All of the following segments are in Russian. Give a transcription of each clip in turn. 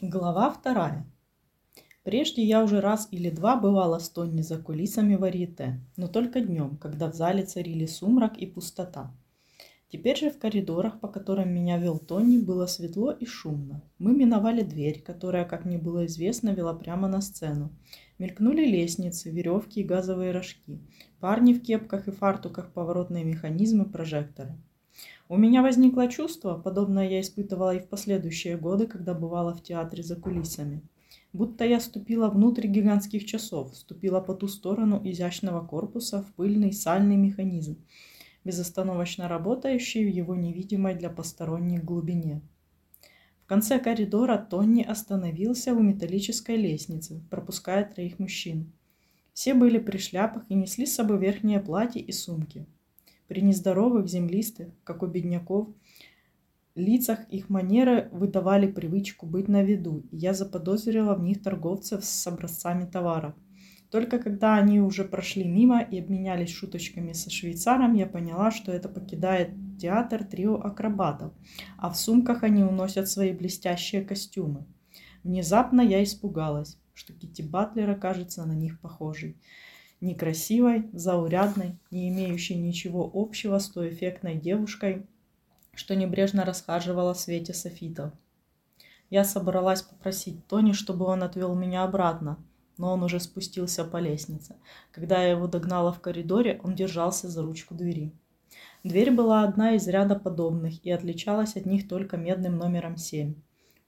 Глава вторая. Прежде я уже раз или два бывала с Тонни за кулисами варьете, но только днем, когда в зале царили сумрак и пустота. Теперь же в коридорах, по которым меня вел Тонни, было светло и шумно. Мы миновали дверь, которая, как мне было известно, вела прямо на сцену. Мелькнули лестницы, веревки и газовые рожки. Парни в кепках и фартуках, поворотные механизмы, прожекторы. У меня возникло чувство, подобное я испытывала и в последующие годы, когда бывала в театре за кулисами. Будто я ступила внутрь гигантских часов, ступила по ту сторону изящного корпуса в пыльный сальный механизм, безостановочно работающий в его невидимой для посторонних глубине. В конце коридора Тонни остановился у металлической лестницы, пропуская троих мужчин. Все были при шляпах и несли с собой верхние платья и сумки – при нездоровых, землистых, как у бедняков, лицах их манеры выдавали привычку быть на виду, и я заподозрила в них торговцев с образцами товаров. Только когда они уже прошли мимо и обменялись шуточками со швейцаром, я поняла, что это покидает театр трио акробатов, а в сумках они уносят свои блестящие костюмы. Внезапно я испугалась, что Кити Батлер окажется на них похожей некрасивой, заурядной, не имеющей ничего общего с той эффектной девушкой, что небрежно расхаживала в свете софитов. Я собралась попросить Тони, чтобы он отвел меня обратно, но он уже спустился по лестнице. Когда я его догнала в коридоре, он держался за ручку двери. Дверь была одна из ряда подобных и отличалась от них только медным номером 7,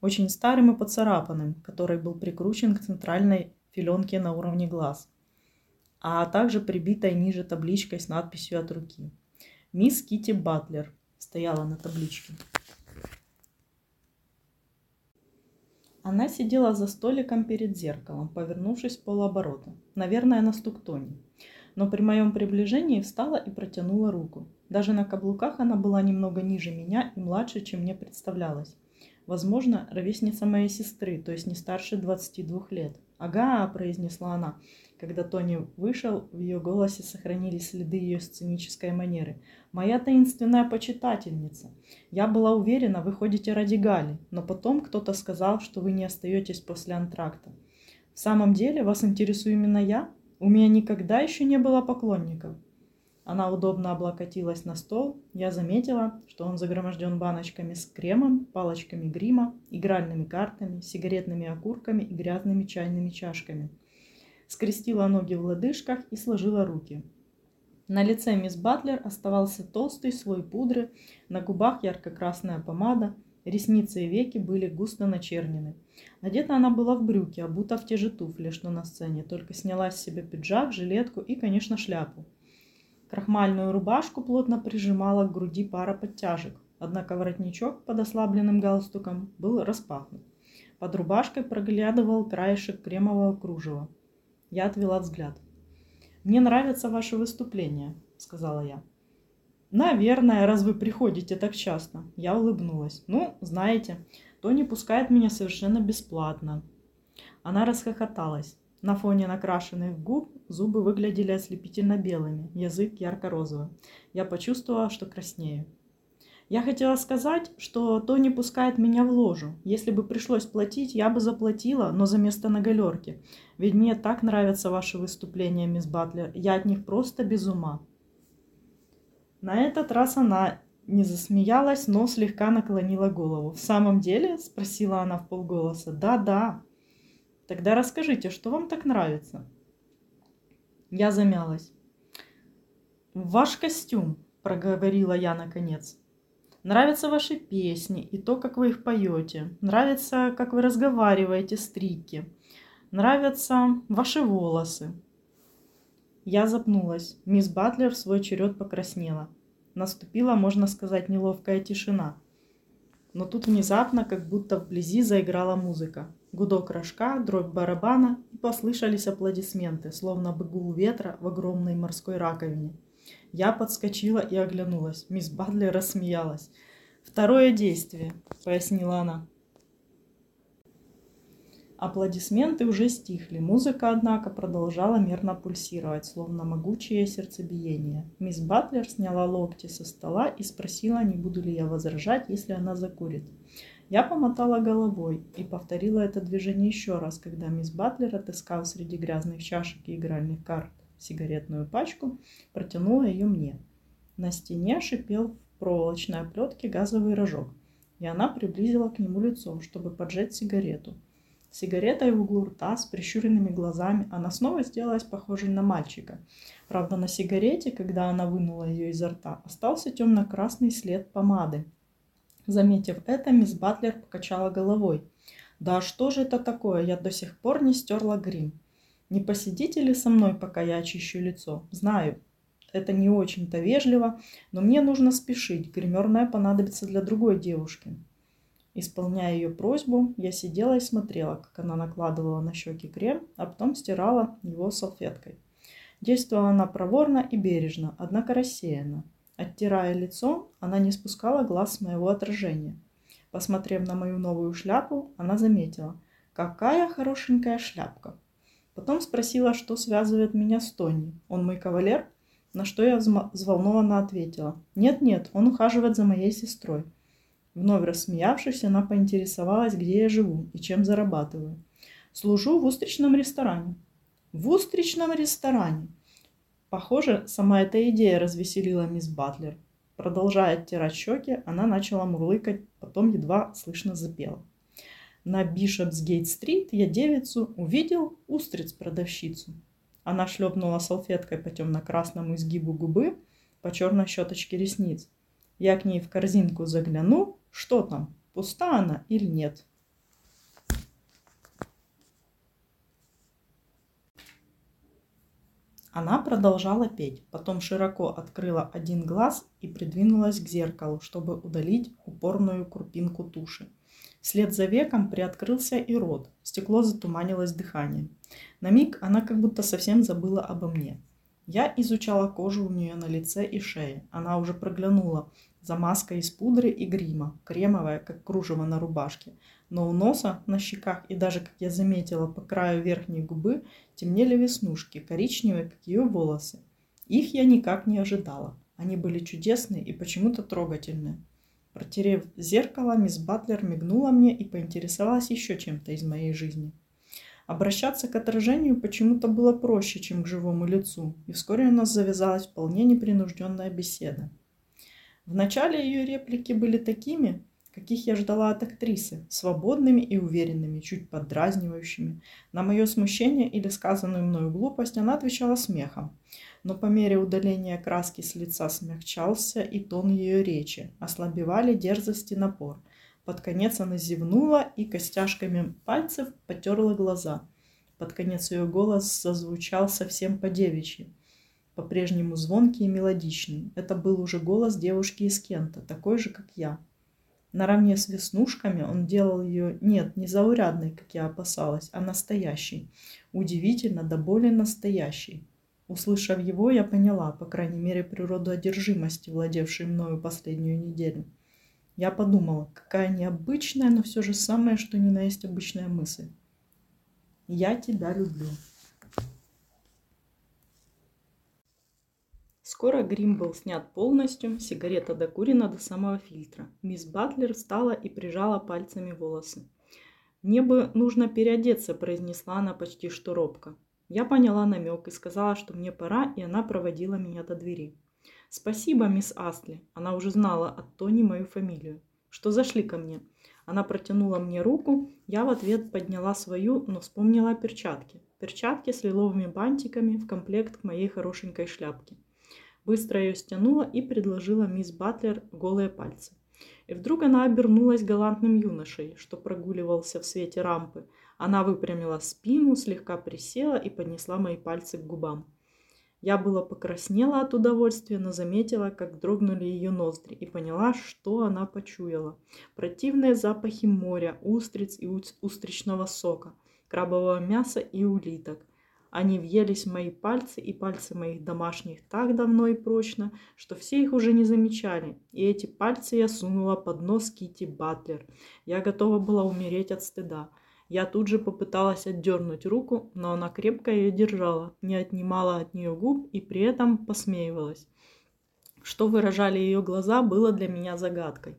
очень старым и поцарапанным, который был прикручен к центральной филенке на уровне глаз а также прибитой ниже табличкой с надписью от руки. «Мисс Кити Батлер» стояла на табличке. Она сидела за столиком перед зеркалом, повернувшись полоборота, наверное, на стук Тони. Но при моем приближении встала и протянула руку. Даже на каблуках она была немного ниже меня и младше, чем мне представлялось. Возможно, ровесница моей сестры, то есть не старше 22 лет. «Ага», – произнесла она, когда Тони вышел, в ее голосе сохранились следы ее сценической манеры. «Моя таинственная почитательница. Я была уверена, вы ходите ради Гали, но потом кто-то сказал, что вы не остаетесь после антракта. В самом деле, вас интересую именно я? У меня никогда еще не было поклонников». Она удобно облокотилась на стол. Я заметила, что он загроможден баночками с кремом, палочками грима, игральными картами, сигаретными окурками и грязными чайными чашками – скрестила ноги в лодыжках и сложила руки. На лице мисс Батлер оставался толстый слой пудры, на губах ярко-красная помада, ресницы и веки были густо начернены. Одета она была в брюки, обута в те же туфли, что на сцене, только сняла с себя пиджак, жилетку и, конечно, шляпу. Крахмальную рубашку плотно прижимала к груди пара подтяжек, однако воротничок под ослабленным галстуком был распахнут. Под рубашкой проглядывал краешек кремового кружева. Я отвела взгляд. «Мне нравятся ваши выступления», — сказала я. «Наверное, раз вы приходите так часто». Я улыбнулась. «Ну, знаете, Тони пускает меня совершенно бесплатно». Она расхохоталась. На фоне накрашенных губ зубы выглядели ослепительно белыми, язык ярко-розовым. Я почувствовала, что краснею. Я хотела сказать, что Тони пускает меня в ложу. Если бы пришлось платить, я бы заплатила, но за место на галерке. Ведь мне так нравятся ваши выступления, мисс Батлер. Я от них просто без ума. На этот раз она не засмеялась, но слегка наклонила голову. «В самом деле?» – спросила она в полголоса. «Да, да». «Тогда расскажите, что вам так нравится?» Я замялась. «Ваш костюм», – проговорила я наконец. Нравятся ваши песни и то, как вы их поете. Нравится, как вы разговариваете с Трики. Нравятся ваши волосы. Я запнулась. Мисс Батлер в свой черед покраснела. Наступила, можно сказать, неловкая тишина. Но тут внезапно, как будто вблизи заиграла музыка. Гудок рожка, дробь барабана, и послышались аплодисменты, словно бы гул ветра в огромной морской раковине. Я подскочила и оглянулась. Мисс Бадлер рассмеялась. «Второе действие», — пояснила она. Аплодисменты уже стихли. Музыка, однако, продолжала мерно пульсировать, словно могучее сердцебиение. Мисс Батлер сняла локти со стола и спросила, не буду ли я возражать, если она закурит. Я помотала головой и повторила это движение еще раз, когда мисс Батлер, отыскав среди грязных чашек и игральных карт сигаретную пачку, протянула ее мне. На стене шипел в проволочной оплетке газовый рожок, и она приблизила к нему лицо, чтобы поджечь сигарету. Сигаретой в углу рта с прищуренными глазами она снова сделалась похожей на мальчика. Правда, на сигарете, когда она вынула ее изо рта, остался темно-красный след помады, Заметив это, мисс Батлер покачала головой. «Да что же это такое? Я до сих пор не стерла грим. Не посидите ли со мной, пока я очищу лицо? Знаю, это не очень-то вежливо, но мне нужно спешить. Гримерная понадобится для другой девушки». Исполняя ее просьбу, я сидела и смотрела, как она накладывала на щеки крем, а потом стирала его салфеткой. Действовала она проворно и бережно, однако рассеянно. Оттирая лицо, она не спускала глаз с моего отражения. Посмотрев на мою новую шляпу, она заметила, какая хорошенькая шляпка. Потом спросила, что связывает меня с Тони. Он мой кавалер? На что я взволнованно ответила. Нет-нет, он ухаживает за моей сестрой. Вновь рассмеявшись, она поинтересовалась, где я живу и чем зарабатываю. Служу в устричном ресторане. В устричном ресторане. Похоже, сама эта идея развеселила мисс Батлер. Продолжая оттирать щеки, она начала мурлыкать, потом едва слышно запела. На Бишопсгейт-стрит я девицу увидел устриц-продавщицу. Она шлепнула салфеткой по темно-красному изгибу губы, по черной щеточке ресниц. Я к ней в корзинку загляну, что там, пуста она или нет. Она продолжала петь, потом широко открыла один глаз и придвинулась к зеркалу, чтобы удалить упорную крупинку туши. Вслед за веком приоткрылся и рот, стекло затуманилось дыханием. На миг она как будто совсем забыла обо мне. Я изучала кожу у нее на лице и шее. Она уже проглянула за маской из пудры и грима, кремовая, как кружево на рубашке. Но у носа, на щеках и даже, как я заметила, по краю верхней губы темнели веснушки, коричневые, как ее волосы. Их я никак не ожидала. Они были чудесные и почему-то трогательные. Протерев зеркало, мисс Батлер мигнула мне и поинтересовалась еще чем-то из моей жизни. Обращаться к отражению почему-то было проще, чем к живому лицу, и вскоре у нас завязалась вполне непринужденная беседа. Вначале ее реплики были такими, каких я ждала от актрисы, свободными и уверенными, чуть поддразнивающими. На мое смущение или сказанную мною глупость она отвечала смехом. Но по мере удаления краски с лица смягчался и тон ее речи, ослабевали дерзость и напор – под конец она зевнула и костяшками пальцев потерла глаза. Под конец ее голос зазвучал совсем по-девичьи, по-прежнему звонкий и мелодичный. Это был уже голос девушки из Кента, такой же, как я. Наравне с веснушками он делал ее, нет, не заурядной, как я опасалась, а настоящей. Удивительно, да более настоящей. Услышав его, я поняла, по крайней мере, природу одержимости, владевшей мною последнюю неделю – я подумала, какая необычная, но все же самое, что ни на есть обычная мысль. Я тебя люблю. Скоро грим был снят полностью, сигарета докурена до самого фильтра. Мисс Батлер встала и прижала пальцами волосы. «Мне бы нужно переодеться», – произнесла она почти что робко. Я поняла намек и сказала, что мне пора, и она проводила меня до двери. «Спасибо, мисс Астли». Она уже знала от Тони мою фамилию. «Что зашли ко мне?» Она протянула мне руку, я в ответ подняла свою, но вспомнила о перчатке. Перчатки с лиловыми бантиками в комплект к моей хорошенькой шляпке. Быстро ее стянула и предложила мисс Батлер голые пальцы. И вдруг она обернулась галантным юношей, что прогуливался в свете рампы. Она выпрямила спину, слегка присела и поднесла мои пальцы к губам. Я было покраснела от удовольствия, но заметила, как дрогнули ее ноздри, и поняла, что она почуяла. Противные запахи моря, устриц и устричного сока, крабового мяса и улиток. Они въелись в мои пальцы и пальцы моих домашних так давно и прочно, что все их уже не замечали. И эти пальцы я сунула под нос Кити Батлер. Я готова была умереть от стыда. Я тут же попыталась отдернуть руку, но она крепко ее держала, не отнимала от нее губ и при этом посмеивалась. Что выражали ее глаза, было для меня загадкой.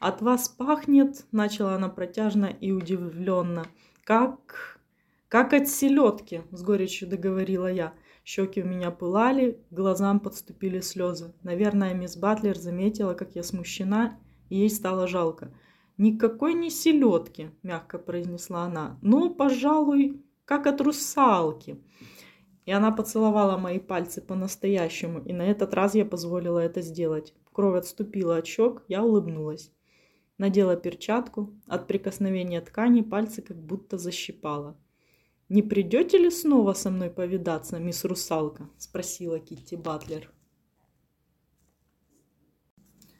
«От вас пахнет», — начала она протяжно и удивленно, «как... как от селедки», — с горечью договорила я. Щеки у меня пылали, к глазам подступили слезы. Наверное, мисс Батлер заметила, как я смущена, и ей стало жалко. «Никакой не селедки», — мягко произнесла она. «Ну, пожалуй, как от русалки». И она поцеловала мои пальцы по-настоящему, и на этот раз я позволила это сделать. Кровь отступила от щек, я улыбнулась. Надела перчатку, от прикосновения ткани пальцы как будто защипала. «Не придете ли снова со мной повидаться, мисс Русалка?» – спросила Китти Батлер.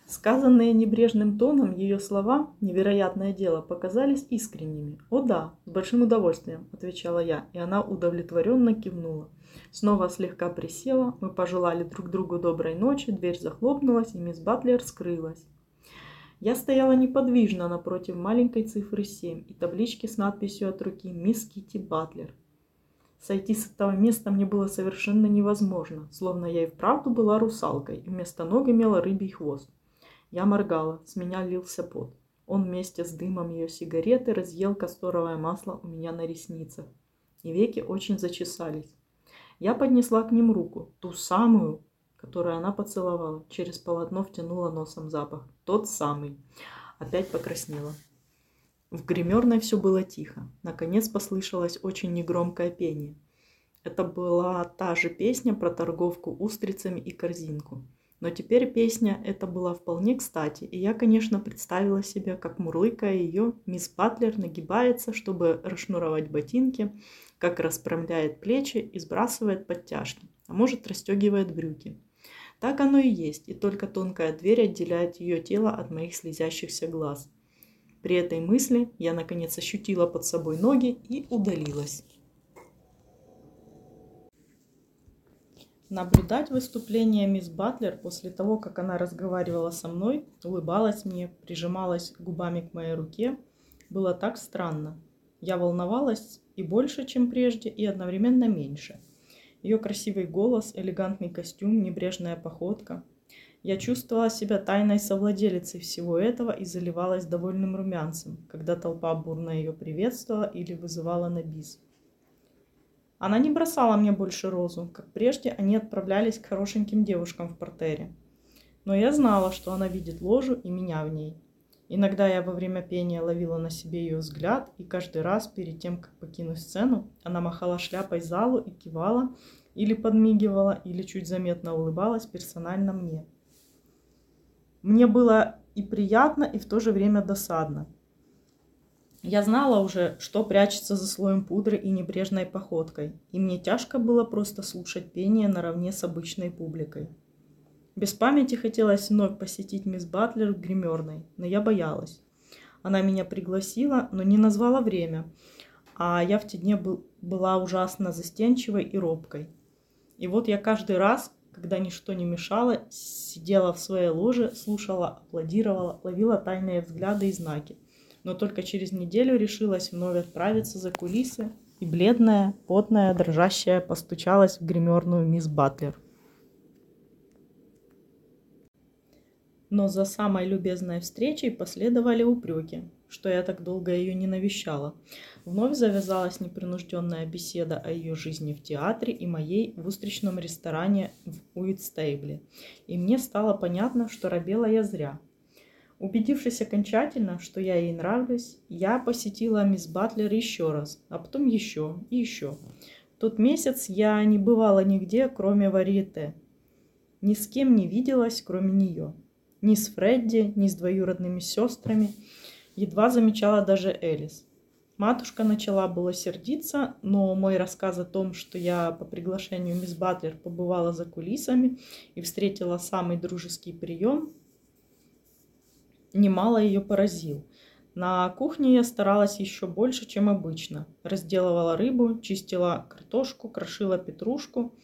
Сказанные небрежным тоном ее слова, невероятное дело, показались искренними. «О да, с большим удовольствием», – отвечала я, и она удовлетворенно кивнула. Снова слегка присела, мы пожелали друг другу доброй ночи, дверь захлопнулась, и мисс Батлер скрылась. Я стояла неподвижно напротив маленькой цифры 7 и таблички с надписью от руки «Мисс Китти Батлер». Сойти с этого места мне было совершенно невозможно, словно я и вправду была русалкой, и вместо ног имела рыбий хвост. Я моргала, с меня лился пот. Он вместе с дымом ее сигареты разъел касторовое масло у меня на ресницах. И веки очень зачесались. Я поднесла к ним руку, ту самую, которую она поцеловала. Через полотно втянула носом запах. Тот самый. Опять покраснела. В гримерной все было тихо. Наконец послышалось очень негромкое пение. Это была та же песня про торговку устрицами и корзинку. Но теперь песня эта была вполне кстати, и я, конечно, представила себе, как мурлыкая ее, мисс Батлер нагибается, чтобы расшнуровать ботинки, как расправляет плечи и сбрасывает подтяжки, а может расстегивает брюки. Так оно и есть, и только тонкая дверь отделяет ее тело от моих слезящихся глаз. При этой мысли я наконец ощутила под собой ноги и удалилась. Наблюдать выступление мисс Батлер после того, как она разговаривала со мной, улыбалась мне, прижималась губами к моей руке, было так странно. Я волновалась и больше, чем прежде, и одновременно меньше. Ее красивый голос, элегантный костюм, небрежная походка. Я чувствовала себя тайной совладелицей всего этого и заливалась довольным румянцем, когда толпа бурно ее приветствовала или вызывала на бис. Она не бросала мне больше розу, как прежде они отправлялись к хорошеньким девушкам в портере. Но я знала, что она видит ложу и меня в ней. Иногда я во время пения ловила на себе ее взгляд, и каждый раз перед тем, как покинуть сцену, она махала шляпой залу и кивала, или подмигивала, или чуть заметно улыбалась персонально мне. Мне было и приятно, и в то же время досадно – я знала уже, что прячется за слоем пудры и небрежной походкой, и мне тяжко было просто слушать пение наравне с обычной публикой. Без памяти хотелось вновь посетить мисс Батлер в гримерной, но я боялась. Она меня пригласила, но не назвала время, а я в те дни был, была ужасно застенчивой и робкой. И вот я каждый раз, когда ничто не мешало, сидела в своей ложе, слушала, аплодировала, ловила тайные взгляды и знаки – но только через неделю решилась вновь отправиться за кулисы, и бледная, потная, дрожащая постучалась в гримерную мисс Батлер. Но за самой любезной встречей последовали упреки, что я так долго ее не навещала. Вновь завязалась непринужденная беседа о ее жизни в театре и моей в устричном ресторане в Уитстейбле. И мне стало понятно, что робела я зря – Убедившись окончательно, что я ей нравлюсь, я посетила мисс Батлер еще раз, а потом еще и еще. Тот месяц я не бывала нигде, кроме варьете. Ни с кем не виделась, кроме нее. Ни с Фредди, ни с двоюродными сестрами. Едва замечала даже Элис. Матушка начала было сердиться, но мой рассказ о том, что я по приглашению мисс Батлер побывала за кулисами и встретила самый дружеский прием, немало ее поразил. На кухне я старалась еще больше, чем обычно. Разделывала рыбу, чистила картошку, крошила петрушку,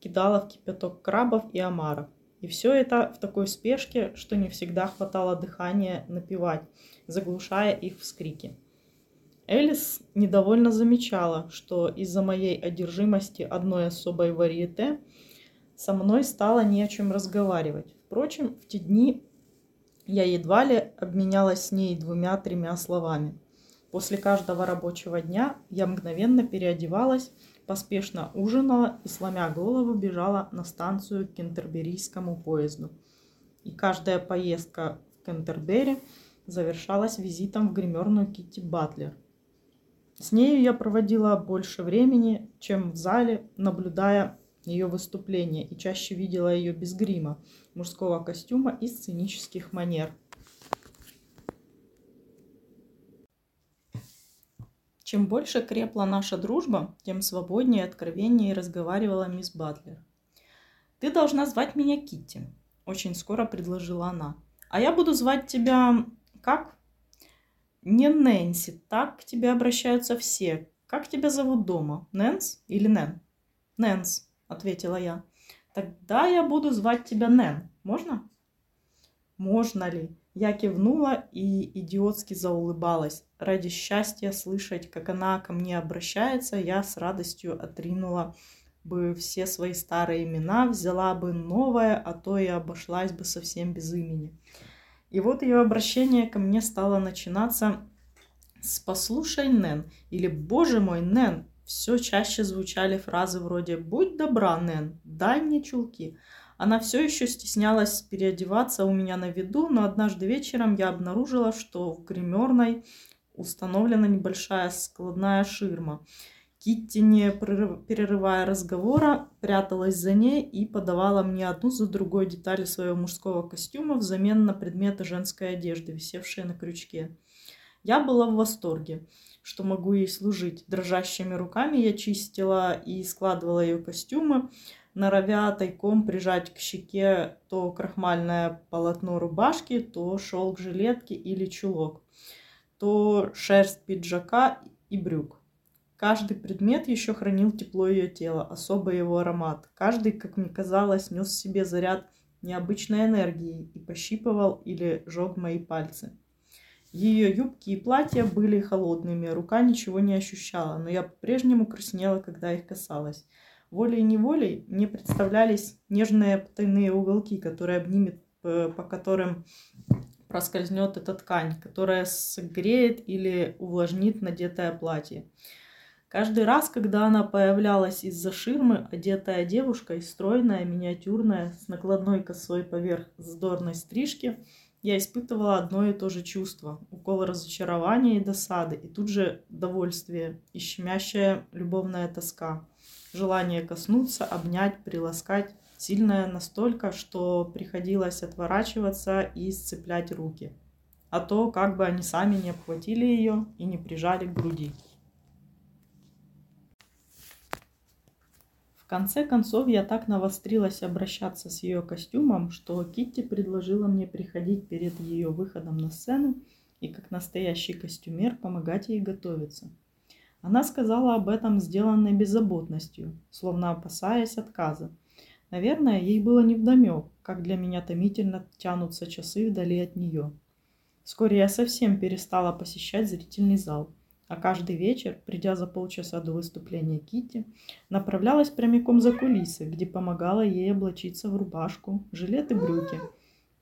кидала в кипяток крабов и омаров. И все это в такой спешке, что не всегда хватало дыхания напевать, заглушая их вскрики. Элис недовольно замечала, что из-за моей одержимости одной особой варьете со мной стало не о чем разговаривать. Впрочем, в те дни Я едва ли обменялась с ней двумя-тремя словами. После каждого рабочего дня я мгновенно переодевалась, поспешно ужинала и, сломя голову, бежала на станцию к Кентерберийскому поезду. И каждая поездка в Кентербери завершалась визитом в гримерную Китти Батлер. С нею я проводила больше времени, чем в зале, наблюдая ее выступления и чаще видела ее без грима, мужского костюма и сценических манер. Чем больше крепла наша дружба, тем свободнее и откровеннее разговаривала мисс Батлер. «Ты должна звать меня Китти», – очень скоро предложила она. «А я буду звать тебя... как?» «Не Нэнси, так к тебе обращаются все. Как тебя зовут дома? Нэнс или Нэн?» «Нэнс», ответила я. Тогда я буду звать тебя Нэн. Можно? Можно ли? Я кивнула и идиотски заулыбалась. Ради счастья слышать, как она ко мне обращается, я с радостью отринула бы все свои старые имена, взяла бы новое, а то и обошлась бы совсем без имени. И вот ее обращение ко мне стало начинаться с «Послушай, Нэн» или «Боже мой, Нэн, все чаще звучали фразы вроде «Будь добра, Нэн, дай мне чулки». Она все еще стеснялась переодеваться у меня на виду, но однажды вечером я обнаружила, что в гримерной установлена небольшая складная ширма. Китти, не перерывая разговора, пряталась за ней и подавала мне одну за другой детали своего мужского костюма взамен на предметы женской одежды, висевшие на крючке. Я была в восторге что могу ей служить. Дрожащими руками я чистила и складывала ее костюмы, норовя тайком прижать к щеке то крахмальное полотно рубашки, то шелк жилетки или чулок, то шерсть пиджака и брюк. Каждый предмет еще хранил тепло ее тела, особый его аромат. Каждый, как мне казалось, нес в себе заряд необычной энергии и пощипывал или жег мои пальцы. Ее юбки и платья были холодными, рука ничего не ощущала, но я по-прежнему краснела, когда их касалась. Волей-неволей мне представлялись нежные потайные уголки, которые обнимет, по которым проскользнет эта ткань, которая согреет или увлажнит надетое платье. Каждый раз, когда она появлялась из-за ширмы, одетая девушкой, стройная, миниатюрная, с накладной косой поверх вздорной стрижки – я испытывала одно и то же чувство. Укол разочарования и досады, и тут же довольствие, и щемящая любовная тоска. Желание коснуться, обнять, приласкать, сильное настолько, что приходилось отворачиваться и сцеплять руки. А то, как бы они сами не обхватили ее и не прижали к груди. конце концов, я так навострилась обращаться с ее костюмом, что Китти предложила мне приходить перед ее выходом на сцену и, как настоящий костюмер, помогать ей готовиться. Она сказала об этом сделанной беззаботностью, словно опасаясь отказа. Наверное, ей было невдомек, как для меня томительно тянутся часы вдали от нее. Вскоре я совсем перестала посещать зрительный зал – а каждый вечер, придя за полчаса до выступления Кити, направлялась прямиком за кулисы, где помогала ей облачиться в рубашку, жилет и брюки,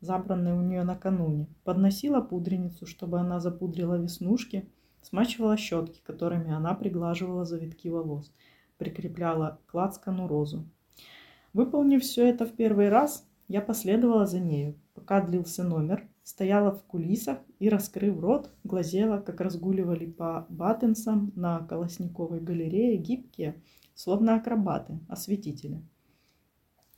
забранные у нее накануне, подносила пудреницу, чтобы она запудрила веснушки, смачивала щетки, которыми она приглаживала завитки волос, прикрепляла к лацкану розу. Выполнив все это в первый раз, я последовала за нею, пока длился номер, стояла в кулисах и, раскрыв рот, глазела, как разгуливали по Баттенсам на Колосниковой галерее гибкие, словно акробаты, осветители.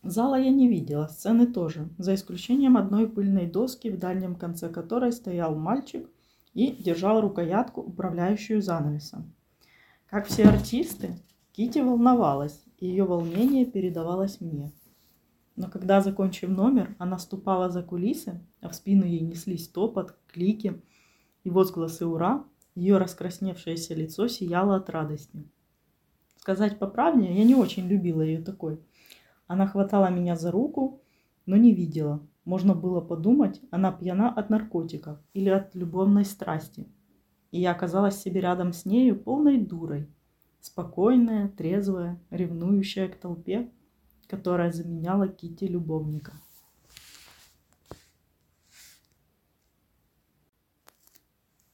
Зала я не видела, сцены тоже, за исключением одной пыльной доски, в дальнем конце которой стоял мальчик и держал рукоятку, управляющую занавесом. Как все артисты, Кити волновалась, и ее волнение передавалось мне – но когда, закончив номер, она ступала за кулисы, а в спину ей неслись топот, клики и возгласы «Ура!», ее раскрасневшееся лицо сияло от радости. Сказать по правде, я не очень любила ее такой. Она хватала меня за руку, но не видела. Можно было подумать, она пьяна от наркотиков или от любовной страсти. И я оказалась себе рядом с нею полной дурой. Спокойная, трезвая, ревнующая к толпе – которая заменяла Кити любовника.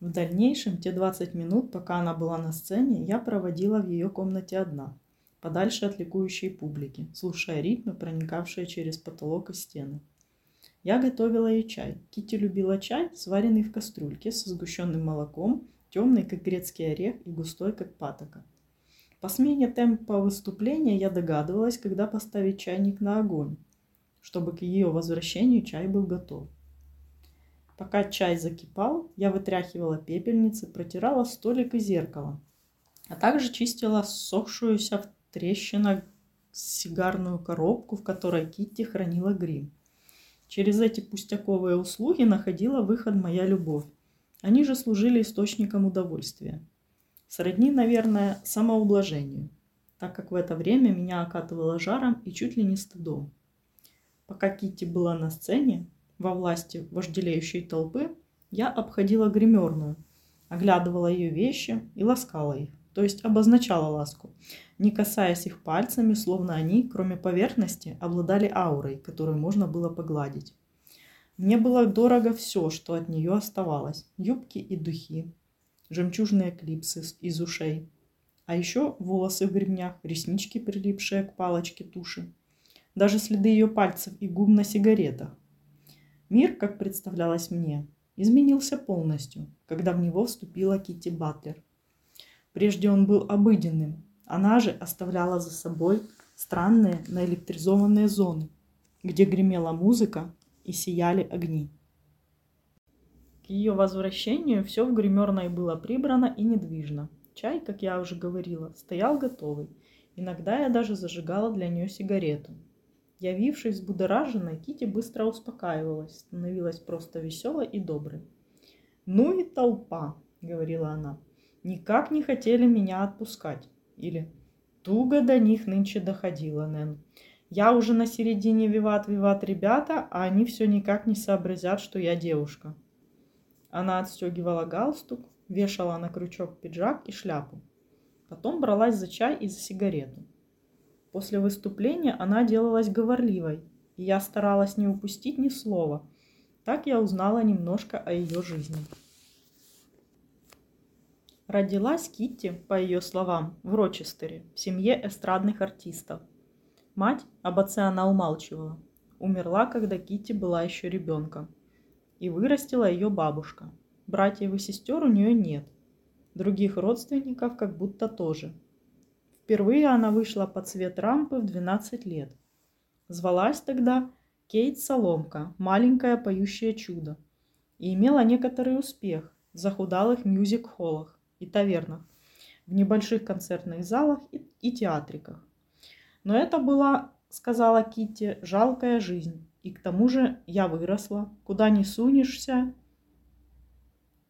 В дальнейшем, те 20 минут, пока она была на сцене, я проводила в ее комнате одна, подальше от ликующей публики, слушая ритмы, проникавшие через потолок и стены. Я готовила ей чай. Кити любила чай, сваренный в кастрюльке со сгущенным молоком, темный, как грецкий орех, и густой, как патока. По смене темпа выступления я догадывалась, когда поставить чайник на огонь, чтобы к ее возвращению чай был готов. Пока чай закипал, я вытряхивала пепельницы, протирала столик и зеркало, а также чистила сохшуюся в трещинах сигарную коробку, в которой Китти хранила грим. Через эти пустяковые услуги находила выход моя любовь. Они же служили источником удовольствия. Сродни, наверное, самоублажению, так как в это время меня окатывало жаром и чуть ли не стыдом. Пока Китти была на сцене, во власти вожделеющей толпы, я обходила гримерную, оглядывала ее вещи и ласкала их, то есть обозначала ласку, не касаясь их пальцами, словно они, кроме поверхности, обладали аурой, которую можно было погладить. Мне было дорого все, что от нее оставалось. Юбки и духи, жемчужные клипсы из ушей, а еще волосы в гребнях, реснички, прилипшие к палочке туши, даже следы ее пальцев и губ на сигаретах. Мир, как представлялось мне, изменился полностью, когда в него вступила Кити Батлер. Прежде он был обыденным, она же оставляла за собой странные наэлектризованные зоны, где гремела музыка и сияли огни. К ее возвращению все в гримерной было прибрано и недвижно. Чай, как я уже говорила, стоял готовый. Иногда я даже зажигала для нее сигарету – Явившись взбудораженной, Кити быстро успокаивалась, становилась просто веселой и доброй. «Ну и толпа!» — говорила она. «Никак не хотели меня отпускать». Или «Туго до них нынче доходила, Нэн. Я уже на середине виват-виват ребята, а они все никак не сообразят, что я девушка». Она отстегивала галстук, вешала на крючок пиджак и шляпу. Потом бралась за чай и за сигарету. После выступления она делалась говорливой, и я старалась не упустить ни слова. Так я узнала немножко о ее жизни. Родилась Китти, по ее словам, в Рочестере, в семье эстрадных артистов. Мать, об отце она умалчивала, умерла, когда Китти была еще ребенком. И вырастила ее бабушка. Братьев и сестер у нее нет. Других родственников как будто тоже – Впервые она вышла под цвет рампы в 12 лет. Звалась тогда Кейт Соломка, маленькое поющее чудо, и имела некоторый успех в захудалых мюзик-холлах и тавернах, в небольших концертных залах и, и театриках. Но это была, сказала Китти, жалкая жизнь. И к тому же я выросла, куда не сунешься,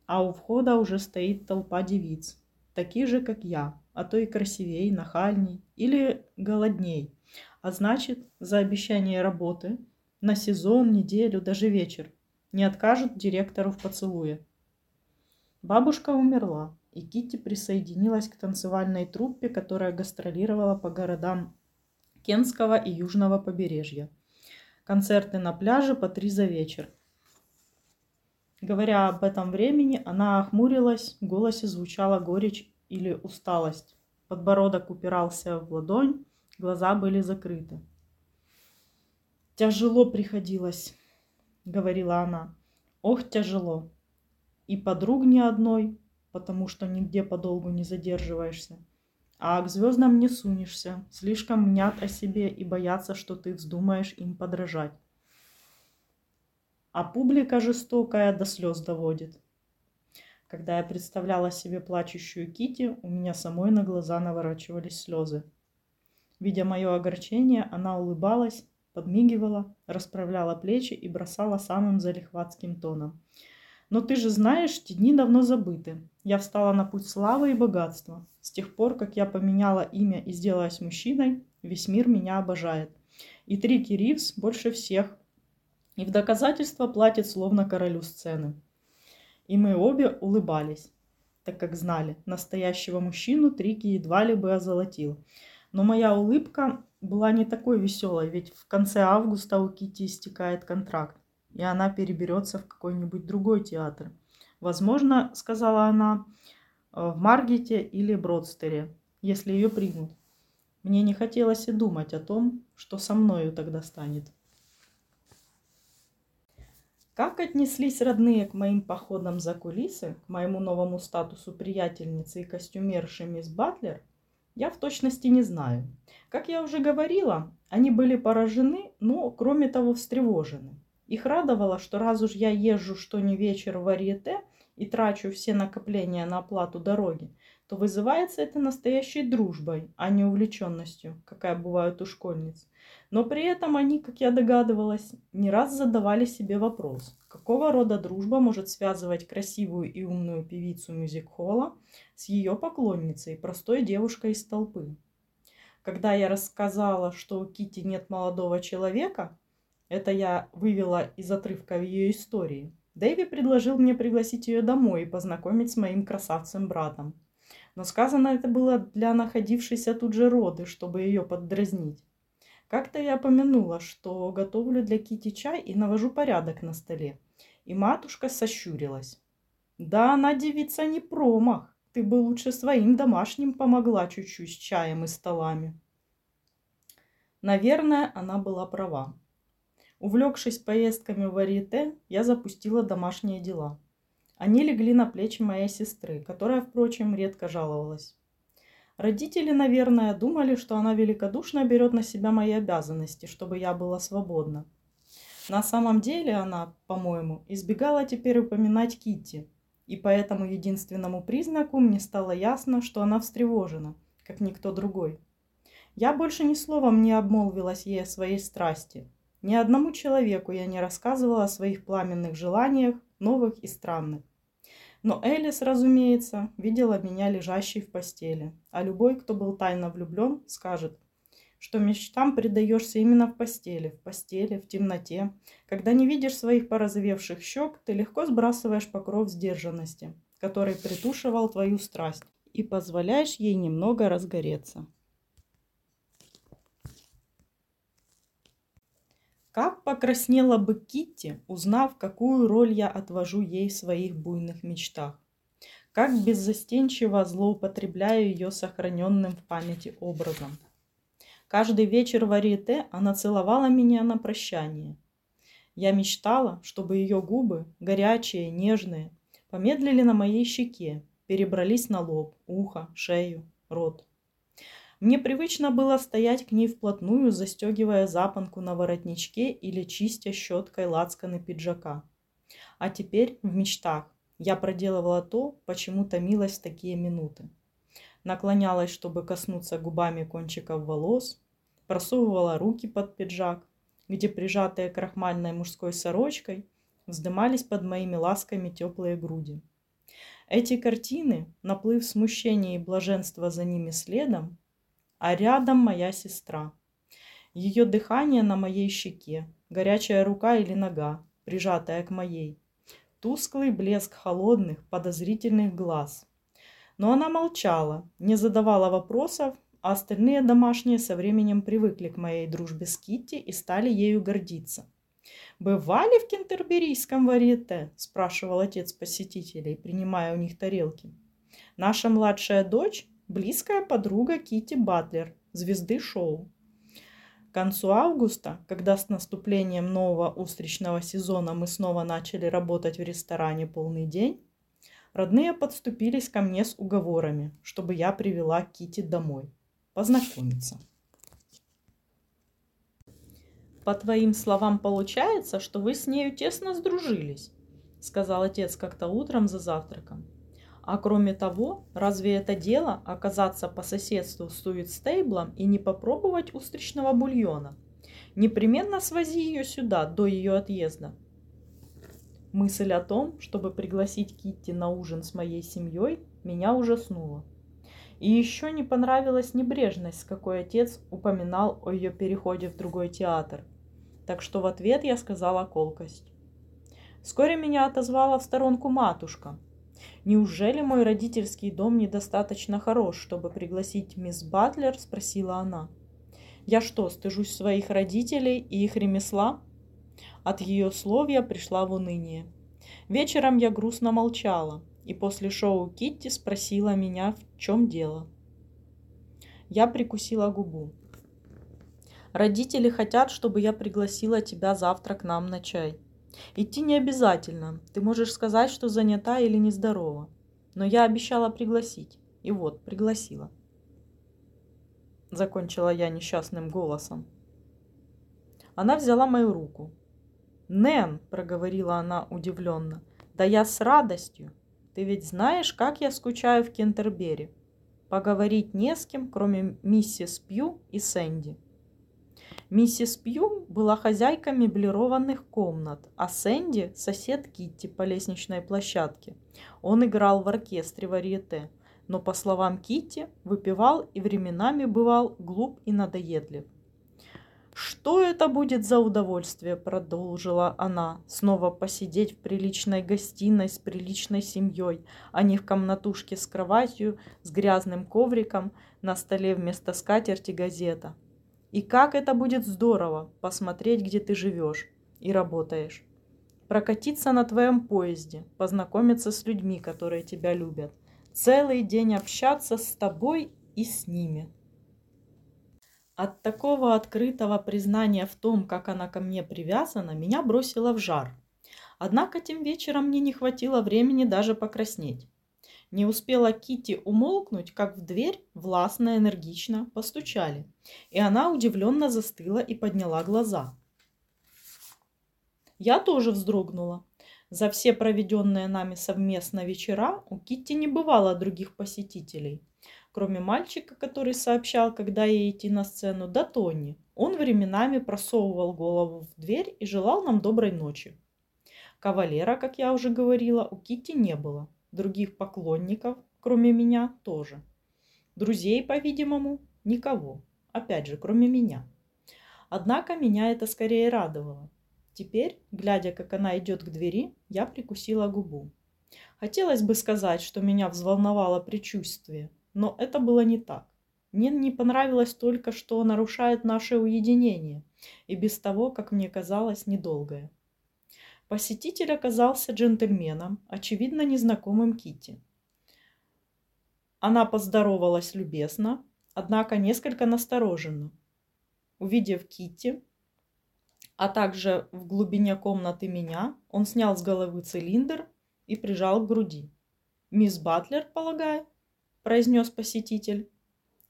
а у входа уже стоит толпа девиц, такие же, как я, а то и красивей, нахальней или голодней. А значит, за обещание работы на сезон, неделю, даже вечер не откажут директору в поцелуе. Бабушка умерла, и Китти присоединилась к танцевальной труппе, которая гастролировала по городам Кенского и Южного побережья. Концерты на пляже по три за вечер. Говоря об этом времени, она охмурилась, в голосе звучала горечь или усталость. Подбородок упирался в ладонь, глаза были закрыты. «Тяжело приходилось», — говорила она. «Ох, тяжело. И подруг ни одной, потому что нигде подолгу не задерживаешься. А к звездам не сунешься, слишком мнят о себе и боятся, что ты вздумаешь им подражать. А публика жестокая до слез доводит. Когда я представляла себе плачущую Кити, у меня самой на глаза наворачивались слезы. Видя мое огорчение, она улыбалась, подмигивала, расправляла плечи и бросала самым залихватским тоном. «Но ты же знаешь, те дни давно забыты. Я встала на путь славы и богатства. С тех пор, как я поменяла имя и сделалась мужчиной, весь мир меня обожает. И Трики Ривз больше всех. И в доказательство платит словно королю сцены. И мы обе улыбались, так как знали, настоящего мужчину Трики едва ли бы озолотил. Но моя улыбка была не такой веселой, ведь в конце августа у Кити истекает контракт, и она переберется в какой-нибудь другой театр. Возможно, сказала она, в Маргете или Бродстере, если ее примут. Мне не хотелось и думать о том, что со мною тогда станет. Как отнеслись родные к моим походам за кулисы, к моему новому статусу приятельницы и костюмерши мисс Батлер, я в точности не знаю. Как я уже говорила, они были поражены, но, кроме того, встревожены. Их радовало, что раз уж я езжу что ни вечер в варьете и трачу все накопления на оплату дороги, то вызывается это настоящей дружбой, а не увлеченностью, какая бывает у школьниц. Но при этом они, как я догадывалась, не раз задавали себе вопрос, какого рода дружба может связывать красивую и умную певицу мюзик-холла с ее поклонницей, простой девушкой из толпы. Когда я рассказала, что у Кити нет молодого человека, это я вывела из отрывка в ее истории, Дэви предложил мне пригласить ее домой и познакомить с моим красавцем-братом. Но сказано это было для находившейся тут же роды, чтобы ее поддразнить. Как-то я помянула, что готовлю для Кити чай и навожу порядок на столе. И матушка сощурилась. Да она, девица, не промах. Ты бы лучше своим домашним помогла чуть-чуть с чаем и столами. Наверное, она была права. Увлекшись поездками в Варьете, я запустила домашние дела – они легли на плечи моей сестры, которая, впрочем, редко жаловалась. Родители, наверное, думали, что она великодушно берет на себя мои обязанности, чтобы я была свободна. На самом деле она, по-моему, избегала теперь упоминать Китти, и по этому единственному признаку мне стало ясно, что она встревожена, как никто другой. Я больше ни словом не обмолвилась ей о своей страсти. Ни одному человеку я не рассказывала о своих пламенных желаниях, новых и странных. Но Элис, разумеется, видела меня лежащей в постели. А любой, кто был тайно влюблен, скажет, что мечтам предаешься именно в постели, в постели, в темноте. Когда не видишь своих порозовевших щек, ты легко сбрасываешь покров сдержанности, который притушивал твою страсть, и позволяешь ей немного разгореться. Как покраснела бы Китти, узнав, какую роль я отвожу ей в своих буйных мечтах. Как беззастенчиво злоупотребляю ее сохраненным в памяти образом. Каждый вечер в Ариете она целовала меня на прощание. Я мечтала, чтобы ее губы, горячие, нежные, помедлили на моей щеке, перебрались на лоб, ухо, шею, рот. Мне привычно было стоять к ней вплотную, застегивая запонку на воротничке или чистя щеткой лацканы пиджака. А теперь в мечтах я проделывала то, почему томилась в такие минуты. Наклонялась, чтобы коснуться губами кончиков волос, просовывала руки под пиджак, где прижатые крахмальной мужской сорочкой вздымались под моими ласками теплые груди. Эти картины, наплыв смущения и блаженства за ними следом, а рядом моя сестра. Ее дыхание на моей щеке, горячая рука или нога, прижатая к моей. Тусклый блеск холодных, подозрительных глаз. Но она молчала, не задавала вопросов, а остальные домашние со временем привыкли к моей дружбе с Китти и стали ею гордиться. «Бывали в кентерберийском варьете?» – спрашивал отец посетителей, принимая у них тарелки. «Наша младшая дочь близкая подруга Кити Батлер, звезды шоу. К концу августа, когда с наступлением нового устричного сезона мы снова начали работать в ресторане полный день, родные подступились ко мне с уговорами, чтобы я привела Кити домой, познакомиться. По твоим словам получается, что вы с нею тесно сдружились, сказал отец как-то утром за завтраком. А кроме того, разве это дело оказаться по соседству с суетстейблом и не попробовать устричного бульона? Непременно свози ее сюда до ее отъезда. Мысль о том, чтобы пригласить Китти на ужин с моей семьей, меня ужаснула. И еще не понравилась небрежность, с какой отец упоминал о ее переходе в другой театр. Так что в ответ я сказала колкость. Вскоре меня отозвала в сторонку матушка – «Неужели мой родительский дом недостаточно хорош, чтобы пригласить мисс Батлер?» – спросила она. «Я что, стыжусь своих родителей и их ремесла?» От ее слов я пришла в уныние. Вечером я грустно молчала, и после шоу Китти спросила меня, в чем дело. Я прикусила губу. Родители хотят, чтобы я пригласила тебя завтра к нам на чай. Идти не обязательно. Ты можешь сказать, что занята или нездорова. Но я обещала пригласить. И вот, пригласила. Закончила я несчастным голосом. Она взяла мою руку. «Нэн!» – проговорила она удивленно. «Да я с радостью. Ты ведь знаешь, как я скучаю в Кентербери. Поговорить не с кем, кроме миссис Пью и Сэнди». Миссис Пью была хозяйкой меблированных комнат, а Сэнди – сосед Китти по лестничной площадке. Он играл в оркестре варьете, но, по словам Китти, выпивал и временами бывал глуп и надоедлив. «Что это будет за удовольствие?» – продолжила она. «Снова посидеть в приличной гостиной с приличной семьей, а не в комнатушке с кроватью, с грязным ковриком, на столе вместо скатерти газета. И как это будет здорово посмотреть, где ты живешь и работаешь. Прокатиться на твоем поезде, познакомиться с людьми, которые тебя любят. Целый день общаться с тобой и с ними. От такого открытого признания в том, как она ко мне привязана, меня бросило в жар. Однако тем вечером мне не хватило времени даже покраснеть. Не успела Кити умолкнуть, как в дверь властно энергично постучали, и она удивленно застыла и подняла глаза. Я тоже вздрогнула. За все проведенные нами совместно вечера у Китти не бывало других посетителей, кроме мальчика, который сообщал, когда ей идти на сцену, да Тони. Он временами просовывал голову в дверь и желал нам доброй ночи. Кавалера, как я уже говорила, у Китти не было. Других поклонников, кроме меня, тоже. Друзей, по-видимому, никого. Опять же, кроме меня. Однако меня это скорее радовало. Теперь, глядя, как она идет к двери, я прикусила губу. Хотелось бы сказать, что меня взволновало предчувствие, но это было не так. Мне не понравилось только, что нарушает наше уединение, и без того, как мне казалось, недолгое. Посетитель оказался джентльменом, очевидно незнакомым Кити. Она поздоровалась любезно, однако несколько настороженно. Увидев Кити, а также в глубине комнаты меня, он снял с головы цилиндр и прижал к груди. «Мисс Батлер, полагаю?» – произнес посетитель.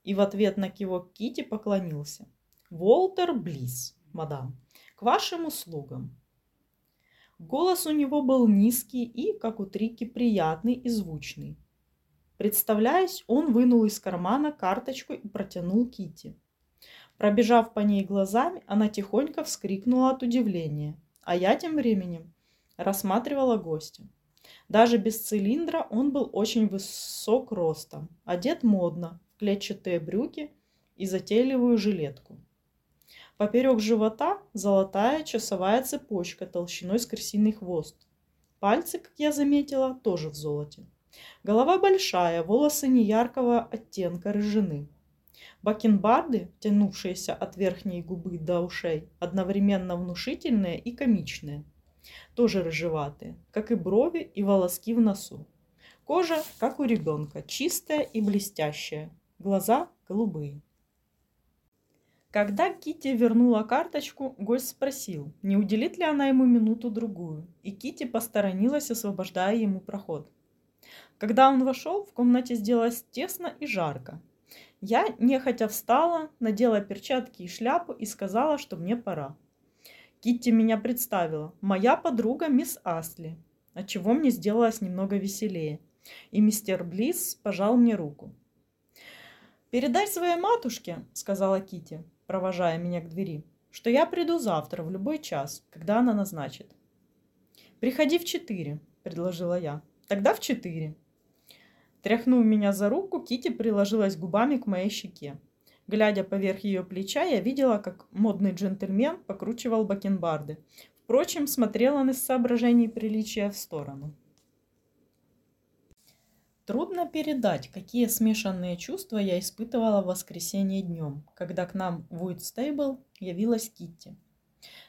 И в ответ на кивок Кити поклонился. «Волтер Близ, мадам, к вашим услугам. Голос у него был низкий и, как у Трики, приятный и звучный. Представляясь, он вынул из кармана карточку и протянул Кити. Пробежав по ней глазами, она тихонько вскрикнула от удивления, а я тем временем рассматривала гостя. Даже без цилиндра он был очень высок ростом, одет модно, в клетчатые брюки и затейливую жилетку. Поперек живота золотая часовая цепочка толщиной с крысиный хвост. Пальцы, как я заметила, тоже в золоте. Голова большая, волосы неяркого оттенка рыжины. Бакенбарды, тянувшиеся от верхней губы до ушей, одновременно внушительные и комичные. Тоже рыжеватые, как и брови и волоски в носу. Кожа, как у ребенка, чистая и блестящая. Глаза голубые. Когда Кити вернула карточку, гость спросил, не уделит ли она ему минуту-другую, и Кити посторонилась, освобождая ему проход. Когда он вошел, в комнате сделалось тесно и жарко. Я нехотя встала, надела перчатки и шляпу и сказала, что мне пора. Китти меня представила. Моя подруга мисс Асли, отчего мне сделалось немного веселее. И мистер Близ пожал мне руку. «Передай своей матушке», — сказала Кити, провожая меня к двери, что я приду завтра в любой час, когда она назначит. «Приходи в четыре», — предложила я. «Тогда в четыре». Тряхнув меня за руку, Кити приложилась губами к моей щеке. Глядя поверх ее плеча, я видела, как модный джентльмен покручивал бакенбарды. Впрочем, смотрел он из соображений приличия в сторону. Трудно передать, какие смешанные чувства я испытывала в воскресенье днем, когда к нам в Уитстейбл явилась Китти.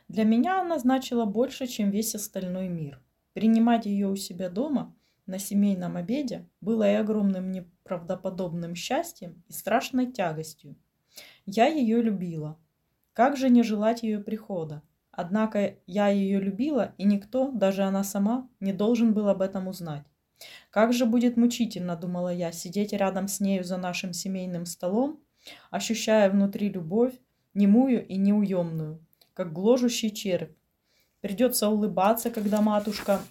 Для меня она значила больше, чем весь остальной мир. Принимать ее у себя дома на семейном обеде было и огромным неправдоподобным счастьем и страшной тягостью. Я ее любила. Как же не желать ее прихода? Однако я ее любила, и никто, даже она сама, не должен был об этом узнать. Как же будет мучительно, думала я, сидеть рядом с нею за нашим семейным столом, ощущая внутри любовь, немую и неуемную, как гложущий червь. Придется улыбаться, когда матушка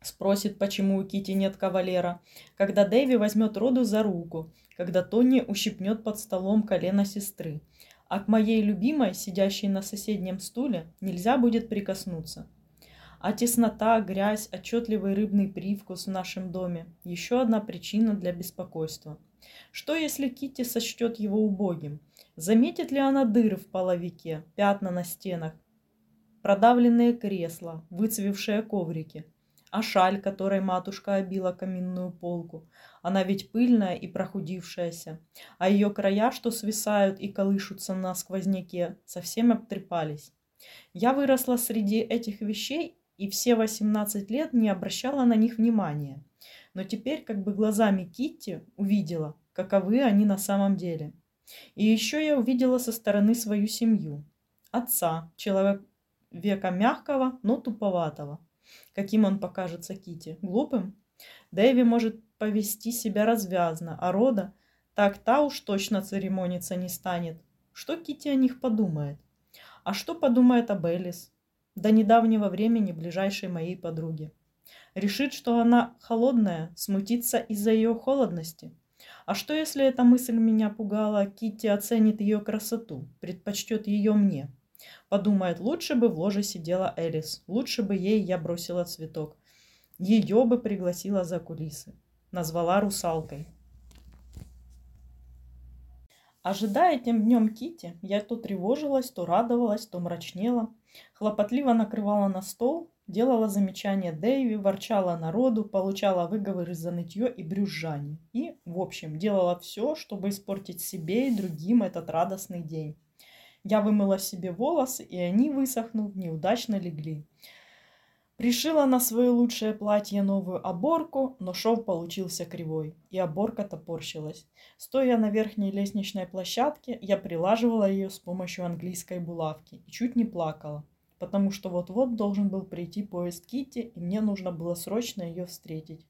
спросит, почему у Кити нет кавалера, когда Дэви возьмет Роду за руку, когда Тони ущипнет под столом колено сестры, а к моей любимой, сидящей на соседнем стуле, нельзя будет прикоснуться. А теснота, грязь, отчетливый рыбный привкус в нашем доме – еще одна причина для беспокойства. Что, если Кити сочтет его убогим? Заметит ли она дыры в половике, пятна на стенах, продавленные кресла, выцвевшие коврики? А шаль, которой матушка обила каминную полку, она ведь пыльная и прохудившаяся, а ее края, что свисают и колышутся на сквозняке, совсем обтрепались. Я выросла среди этих вещей и все 18 лет не обращала на них внимания. Но теперь как бы глазами Китти увидела, каковы они на самом деле. И еще я увидела со стороны свою семью. Отца, человека мягкого, но туповатого. Каким он покажется Кити? Глупым? Дэви может повести себя развязно, а Рода так та уж точно церемониться не станет. Что Кити о них подумает? А что подумает об Элис? До недавнего времени ближайшей моей подруги. Решит, что она холодная, смутится из-за ее холодности. А что, если эта мысль меня пугала, Китти оценит ее красоту, предпочтет ее мне? Подумает, лучше бы в ложе сидела Элис, лучше бы ей я бросила цветок. Ее бы пригласила за кулисы. Назвала русалкой. Ожидая тем днем Кити, я то тревожилась, то радовалась, то мрачнела. Хлопотливо накрывала на стол, делала замечания Дэйви, ворчала народу, получала выговоры за нытье и брюзжание. И, в общем, делала все, чтобы испортить себе и другим этот радостный день. Я вымыла себе волосы, и они, высохнув, неудачно легли. Пришила на свое лучшее платье новую оборку, но шов получился кривой, и оборка топорщилась. Стоя на верхней лестничной площадке, я прилаживала ее с помощью английской булавки и чуть не плакала, потому что вот-вот должен был прийти поезд Кити, и мне нужно было срочно ее встретить.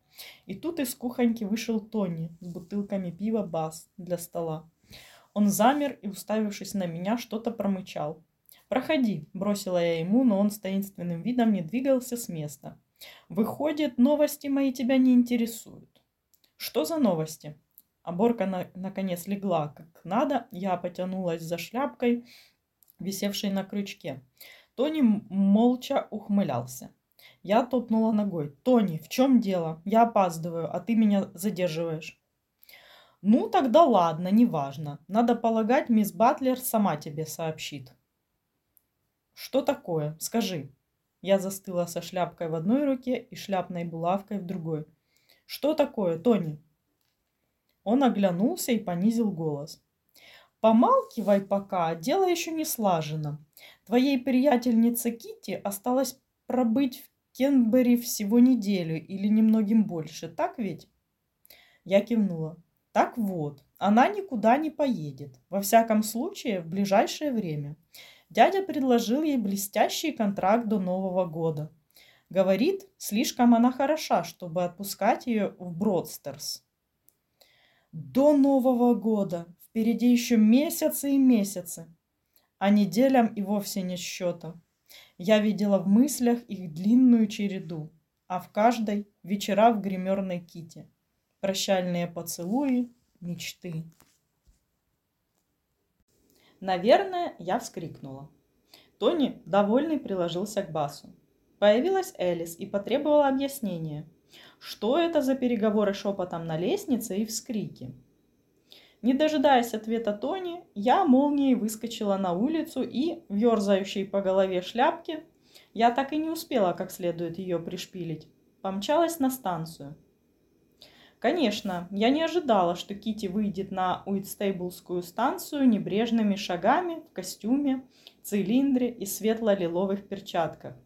И тут из кухоньки вышел Тони с бутылками пива «Бас» для стола. Он замер и, уставившись на меня, что-то промычал. «Проходи», – бросила я ему, но он с таинственным видом не двигался с места. «Выходит, новости мои тебя не интересуют». «Что за новости?» Оборка на, наконец легла как надо, я потянулась за шляпкой, висевшей на крючке. Тони молча ухмылялся. Я топнула ногой. «Тони, в чем дело? Я опаздываю, а ты меня задерживаешь». «Ну, тогда ладно, неважно. Надо полагать, мисс Батлер сама тебе сообщит». Что такое? Скажи. Я застыла со шляпкой в одной руке и шляпной булавкой в другой. Что такое, Тони? Он оглянулся и понизил голос. Помалкивай пока, дело еще не слажено. Твоей приятельнице Кити осталось пробыть в Кенбери всего неделю или немногим больше, так ведь? Я кивнула. Так вот, она никуда не поедет. Во всяком случае, в ближайшее время. Дядя предложил ей блестящий контракт до Нового года. Говорит, слишком она хороша, чтобы отпускать ее в Бродстерс. До Нового года. Впереди еще месяцы и месяцы. А неделям и вовсе нет счета. Я видела в мыслях их длинную череду, а в каждой вечера в гримерной ките. Прощальные поцелуи, мечты. Наверное, я вскрикнула. Тони, довольный, приложился к басу. Появилась Элис и потребовала объяснения. Что это за переговоры шепотом на лестнице и вскрики? Не дожидаясь ответа Тони, я молнией выскочила на улицу и, в ерзающей по голове шляпке, я так и не успела как следует ее пришпилить, помчалась на станцию. Конечно, я не ожидала, что Кити выйдет на Уитстейблскую станцию небрежными шагами в костюме, цилиндре и светло-лиловых перчатках.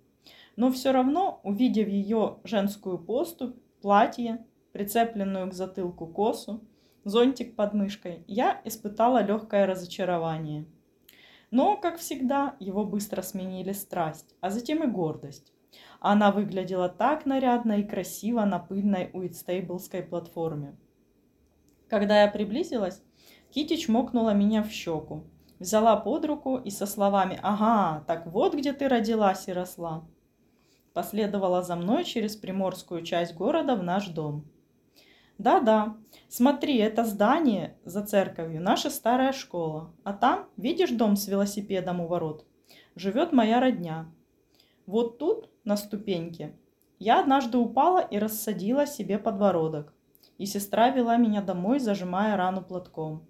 Но все равно, увидев ее женскую поступь, платье, прицепленную к затылку косу, зонтик под мышкой, я испытала легкое разочарование. Но, как всегда, его быстро сменили страсть, а затем и гордость. Она выглядела так нарядно и красиво на пыльной Уитстейблской платформе. Когда я приблизилась, Кити чмокнула меня в щеку, взяла под руку и со словами «Ага, так вот где ты родилась и росла», последовала за мной через приморскую часть города в наш дом. Да-да, смотри, это здание за церковью, наша старая школа. А там, видишь дом с велосипедом у ворот? Живет моя родня. Вот тут, на ступеньке, я однажды упала и рассадила себе подбородок. И сестра вела меня домой, зажимая рану платком.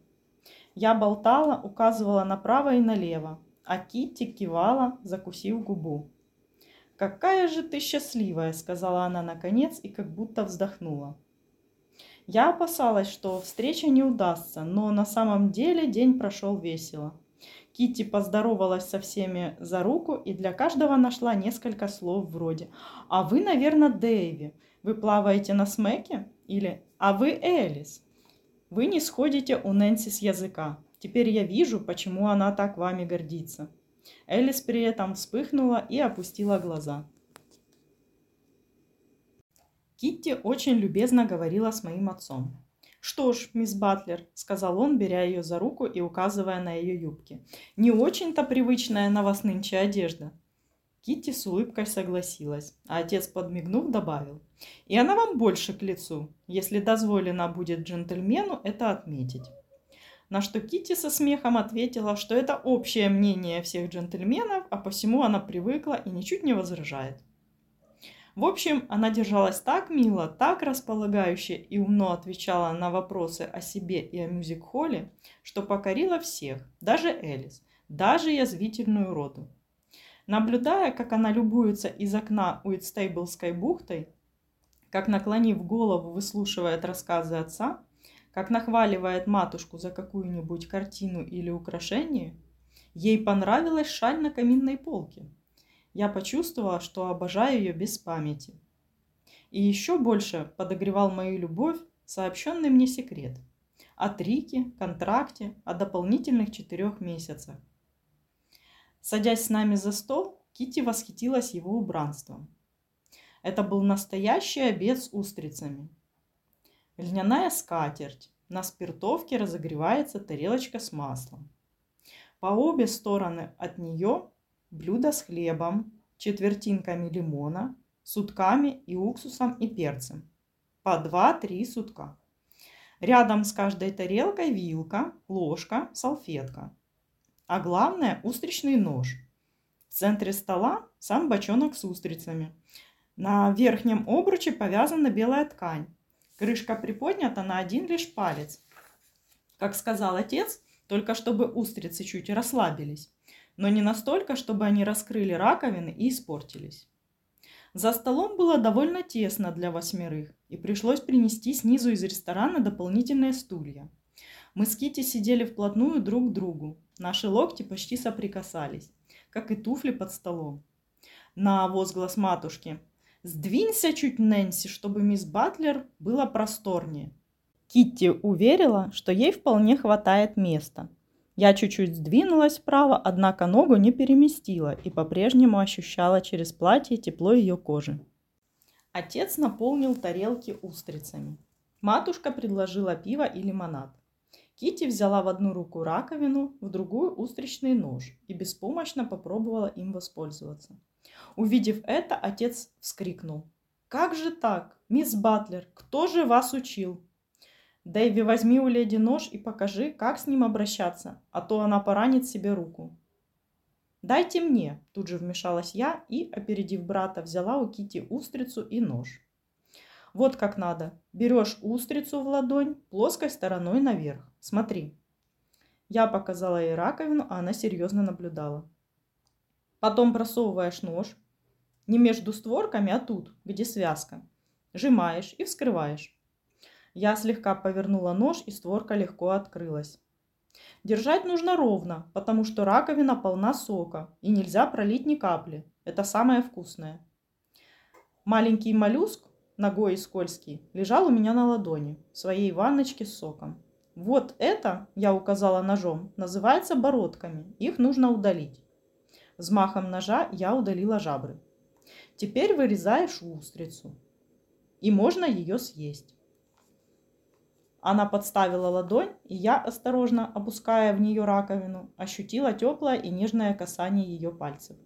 Я болтала, указывала направо и налево, а Китти кивала, закусив губу. «Какая же ты счастливая!» — сказала она наконец и как будто вздохнула. Я опасалась, что встреча не удастся, но на самом деле день прошел весело. Китти поздоровалась со всеми за руку и для каждого нашла несколько слов вроде «А вы, наверное, Дэйви. Вы плаваете на смеке?» или «А вы Элис. Вы не сходите у Нэнси с языка. Теперь я вижу, почему она так вами гордится». Элис при этом вспыхнула и опустила глаза. Китти очень любезно говорила с моим отцом. «Что ж, мисс Батлер», — сказал он, беря ее за руку и указывая на ее юбки, — «не очень-то привычная на вас нынче одежда». Китти с улыбкой согласилась, а отец, подмигнув, добавил, «И она вам больше к лицу, если дозволено будет джентльмену это отметить». На что Китти со смехом ответила, что это общее мнение всех джентльменов, а посему она привыкла и ничуть не возражает. В общем, она держалась так мило, так располагающе и умно отвечала на вопросы о себе и о мюзик-холле, что покорила всех, даже Элис, даже язвительную роду. Наблюдая, как она любуется из окна Уитстейблской бухтой, как наклонив голову выслушивает рассказы отца, как нахваливает матушку за какую-нибудь картину или украшение, ей понравилась шаль на каминной полке – я почувствовала, что обожаю ее без памяти. И еще больше подогревал мою любовь сообщенный мне секрет о трике, контракте, о дополнительных четырех месяцах. Садясь с нами за стол, Кити восхитилась его убранством. Это был настоящий обед с устрицами. Льняная скатерть, на спиртовке разогревается тарелочка с маслом. По обе стороны от нее блюдо с хлебом, четвертинками лимона, сутками и уксусом и перцем. По 2-3 сутка. Рядом с каждой тарелкой вилка, ложка, салфетка. А главное – устричный нож. В центре стола сам бочонок с устрицами. На верхнем обруче повязана белая ткань. Крышка приподнята на один лишь палец. Как сказал отец, только чтобы устрицы чуть расслабились но не настолько, чтобы они раскрыли раковины и испортились. За столом было довольно тесно для восьмерых, и пришлось принести снизу из ресторана дополнительные стулья. Мы с Кити сидели вплотную друг к другу. Наши локти почти соприкасались, как и туфли под столом. На возглас матушки «Сдвинься чуть, Нэнси, чтобы мисс Батлер было просторнее». Китти уверила, что ей вполне хватает места – я чуть-чуть сдвинулась вправо, однако ногу не переместила и по-прежнему ощущала через платье тепло ее кожи. Отец наполнил тарелки устрицами. Матушка предложила пиво и лимонад. Кити взяла в одну руку раковину, в другую устричный нож и беспомощно попробовала им воспользоваться. Увидев это, отец вскрикнул. «Как же так? Мисс Батлер, кто же вас учил?» Дэйви, возьми у леди нож и покажи, как с ним обращаться, а то она поранит себе руку. «Дайте мне!» – тут же вмешалась я и, опередив брата, взяла у Кити устрицу и нож. «Вот как надо. Берешь устрицу в ладонь плоской стороной наверх. Смотри». Я показала ей раковину, а она серьезно наблюдала. Потом просовываешь нож не между створками, а тут, где связка. Сжимаешь и вскрываешь. Я слегка повернула нож, и створка легко открылась. Держать нужно ровно, потому что раковина полна сока, и нельзя пролить ни капли. Это самое вкусное. Маленький моллюск, ногой и скользкий, лежал у меня на ладони, в своей ванночке с соком. Вот это, я указала ножом, называется бородками. Их нужно удалить. Взмахом ножа я удалила жабры. Теперь вырезаешь устрицу. И можно ее съесть. Она подставила ладонь, и я, осторожно опуская в нее раковину, ощутила теплое и нежное касание ее пальцев.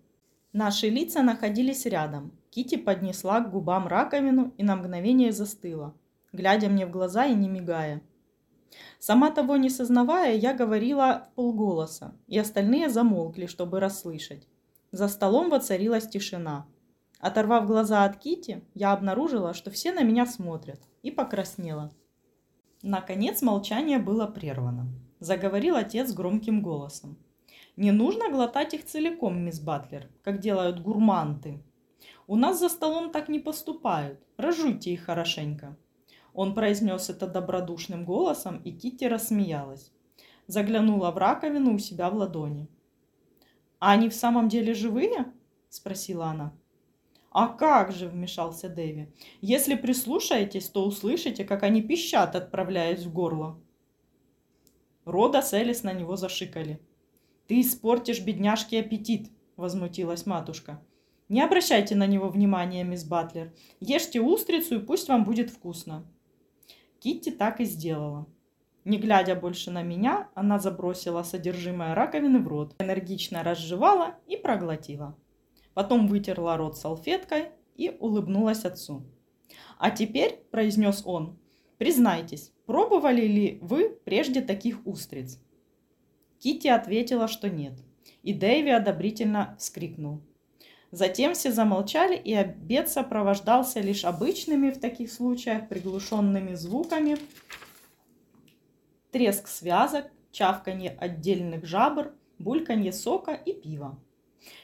Наши лица находились рядом. Кити поднесла к губам раковину и на мгновение застыла, глядя мне в глаза и не мигая. Сама того не сознавая, я говорила в полголоса, и остальные замолкли, чтобы расслышать. За столом воцарилась тишина. Оторвав глаза от Кити, я обнаружила, что все на меня смотрят, и покраснела. Наконец молчание было прервано. Заговорил отец громким голосом. «Не нужно глотать их целиком, мисс Батлер, как делают гурманты. У нас за столом так не поступают. Разжуйте их хорошенько». Он произнес это добродушным голосом, и Китти рассмеялась. Заглянула в раковину у себя в ладони. «А они в самом деле живые?» – спросила она. «А как же!» – вмешался Дэви. «Если прислушаетесь, то услышите, как они пищат, отправляясь в горло». Рода с Элис на него зашикали. «Ты испортишь бедняжке аппетит!» – возмутилась матушка. «Не обращайте на него внимания, мисс Батлер. Ешьте устрицу, и пусть вам будет вкусно». Китти так и сделала. Не глядя больше на меня, она забросила содержимое раковины в рот, энергично разжевала и проглотила. Потом вытерла рот салфеткой и улыбнулась отцу. «А теперь», – произнес он, – «признайтесь, пробовали ли вы прежде таких устриц?» Кити ответила, что нет, и Дэйви одобрительно вскрикнул. Затем все замолчали, и обед сопровождался лишь обычными в таких случаях приглушенными звуками, треск связок, чавканье отдельных жабр, бульканье сока и пива.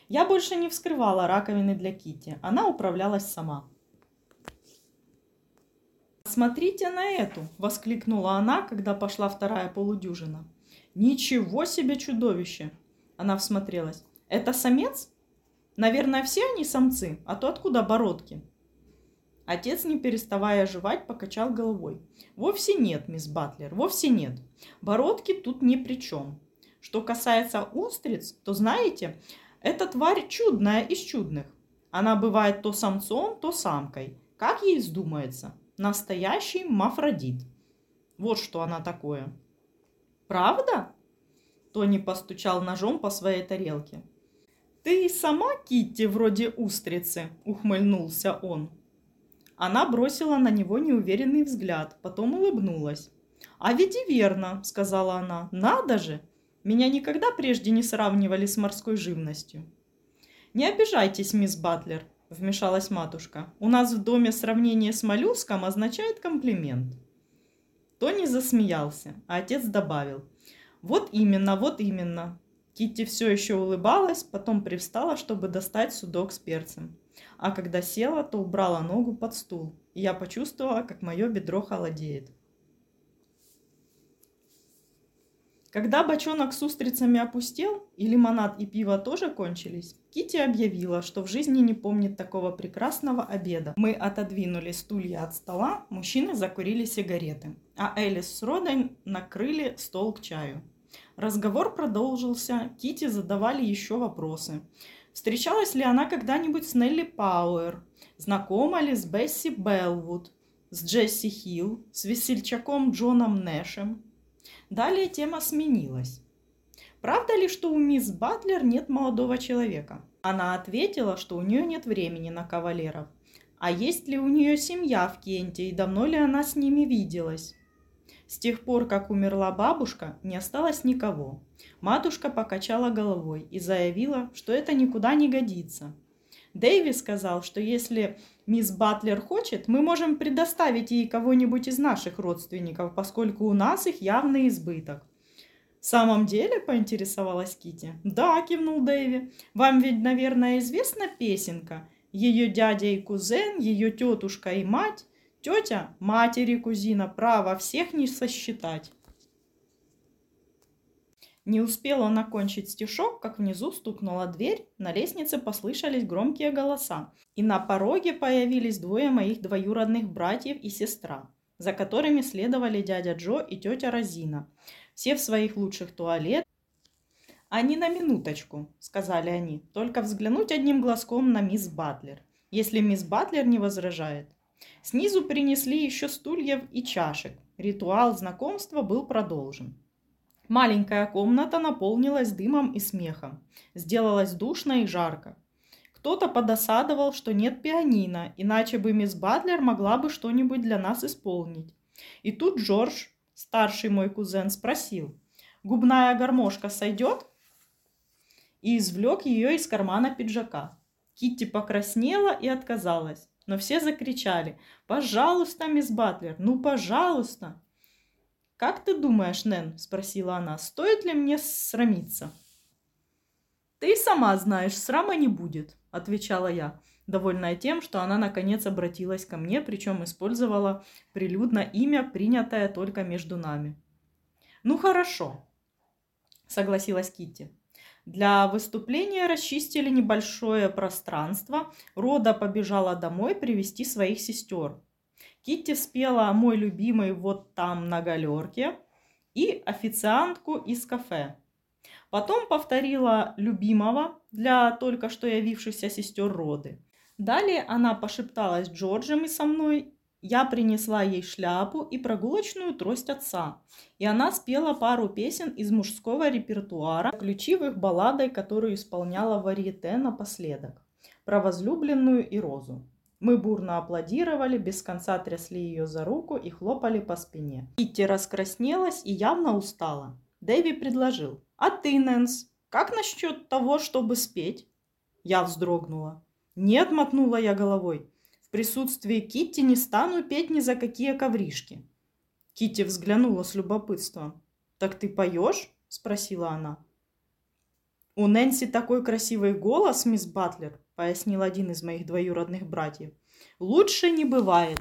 Я больше не вскрывала раковины для Кити, она управлялась сама. «Смотрите на эту!» – воскликнула она, когда пошла вторая полудюжина. «Ничего себе чудовище!» Она всмотрелась. «Это самец? Наверное, все они самцы, а то откуда бородки?» Отец, не переставая жевать, покачал головой. «Вовсе нет, мисс Батлер, вовсе нет. Бородки тут ни при чем. Что касается устриц, то знаете, эта тварь чудная из чудных. Она бывает то самцом, то самкой. Как ей вздумается. Настоящий мафродит. Вот что она такое. Правда? Тони постучал ножом по своей тарелке. «Ты и сама, Китти, вроде устрицы», — ухмыльнулся он. Она бросила на него неуверенный взгляд, потом улыбнулась. «А ведь и верно», — сказала она. «Надо же! Меня никогда прежде не сравнивали с морской живностью. «Не обижайтесь, мисс Батлер», – вмешалась матушка. «У нас в доме сравнение с моллюском означает комплимент». Тони засмеялся, а отец добавил. «Вот именно, вот именно». Китти все еще улыбалась, потом привстала, чтобы достать судок с перцем. А когда села, то убрала ногу под стул, и я почувствовала, как мое бедро холодеет. Когда бочонок с устрицами опустел, и лимонад и пиво тоже кончились, Кити объявила, что в жизни не помнит такого прекрасного обеда. Мы отодвинули стулья от стола, мужчины закурили сигареты, а Элис с Родой накрыли стол к чаю. Разговор продолжился, Кити задавали еще вопросы. Встречалась ли она когда-нибудь с Нелли Пауэр? Знакома ли с Бесси Белвуд? С Джесси Хилл? С весельчаком Джоном Нэшем? Далее тема сменилась. Правда ли, что у мисс Батлер нет молодого человека? Она ответила, что у нее нет времени на кавалеров. А есть ли у нее семья в Кенте и давно ли она с ними виделась? С тех пор, как умерла бабушка, не осталось никого. Матушка покачала головой и заявила, что это никуда не годится. Дэйви сказал, что если мисс Батлер хочет, мы можем предоставить ей кого-нибудь из наших родственников, поскольку у нас их явный избыток. В самом деле, поинтересовалась Кити. Да, кивнул Дэйви. Вам ведь, наверное, известна песенка. Ее дядя и кузен, ее тетушка и мать. Тетя, матери кузина, право всех не сосчитать. Не успел он окончить стишок, как внизу стукнула дверь, на лестнице послышались громкие голоса, и на пороге появились двое моих двоюродных братьев и сестра, за которыми следовали дядя Джо и тетя Розина, все в своих лучших туалетах. «Они на минуточку», — сказали они, — «только взглянуть одним глазком на мисс Батлер, если мисс Батлер не возражает». Снизу принесли еще стульев и чашек. Ритуал знакомства был продолжен. Маленькая комната наполнилась дымом и смехом. Сделалось душно и жарко. Кто-то подосадовал, что нет пианино, иначе бы мисс Батлер могла бы что-нибудь для нас исполнить. И тут Джордж, старший мой кузен, спросил, «Губная гармошка сойдет?» И извлек ее из кармана пиджака. Китти покраснела и отказалась, но все закричали, «Пожалуйста, мисс Батлер, ну пожалуйста!» «Как ты думаешь, Нэн?» – спросила она. «Стоит ли мне срамиться?» «Ты сама знаешь, срама не будет», – отвечала я, довольная тем, что она наконец обратилась ко мне, причем использовала прилюдно имя, принятое только между нами. «Ну хорошо», – согласилась Китти. Для выступления расчистили небольшое пространство. Рода побежала домой привести своих сестер. Китти спела «Мой любимый вот там на галерке» и «Официантку из кафе». Потом повторила «Любимого» для только что явившихся сестер Роды. Далее она пошепталась Джорджем и со мной. Я принесла ей шляпу и прогулочную трость отца. И она спела пару песен из мужского репертуара, включив их балладой, которую исполняла Варьете напоследок, про возлюбленную и розу. Мы бурно аплодировали, без конца трясли ее за руку и хлопали по спине. Китти раскраснелась и явно устала. Дэви предложил. «А ты, Нэнс, как насчет того, чтобы спеть?» Я вздрогнула. «Нет», — мотнула я головой. «В присутствии Китти не стану петь ни за какие ковришки». Китти взглянула с любопытством. «Так ты поешь?» — спросила она. «У Нэнси такой красивый голос, мисс Батлер», — пояснил один из моих двоюродных братьев. «Лучше не бывает».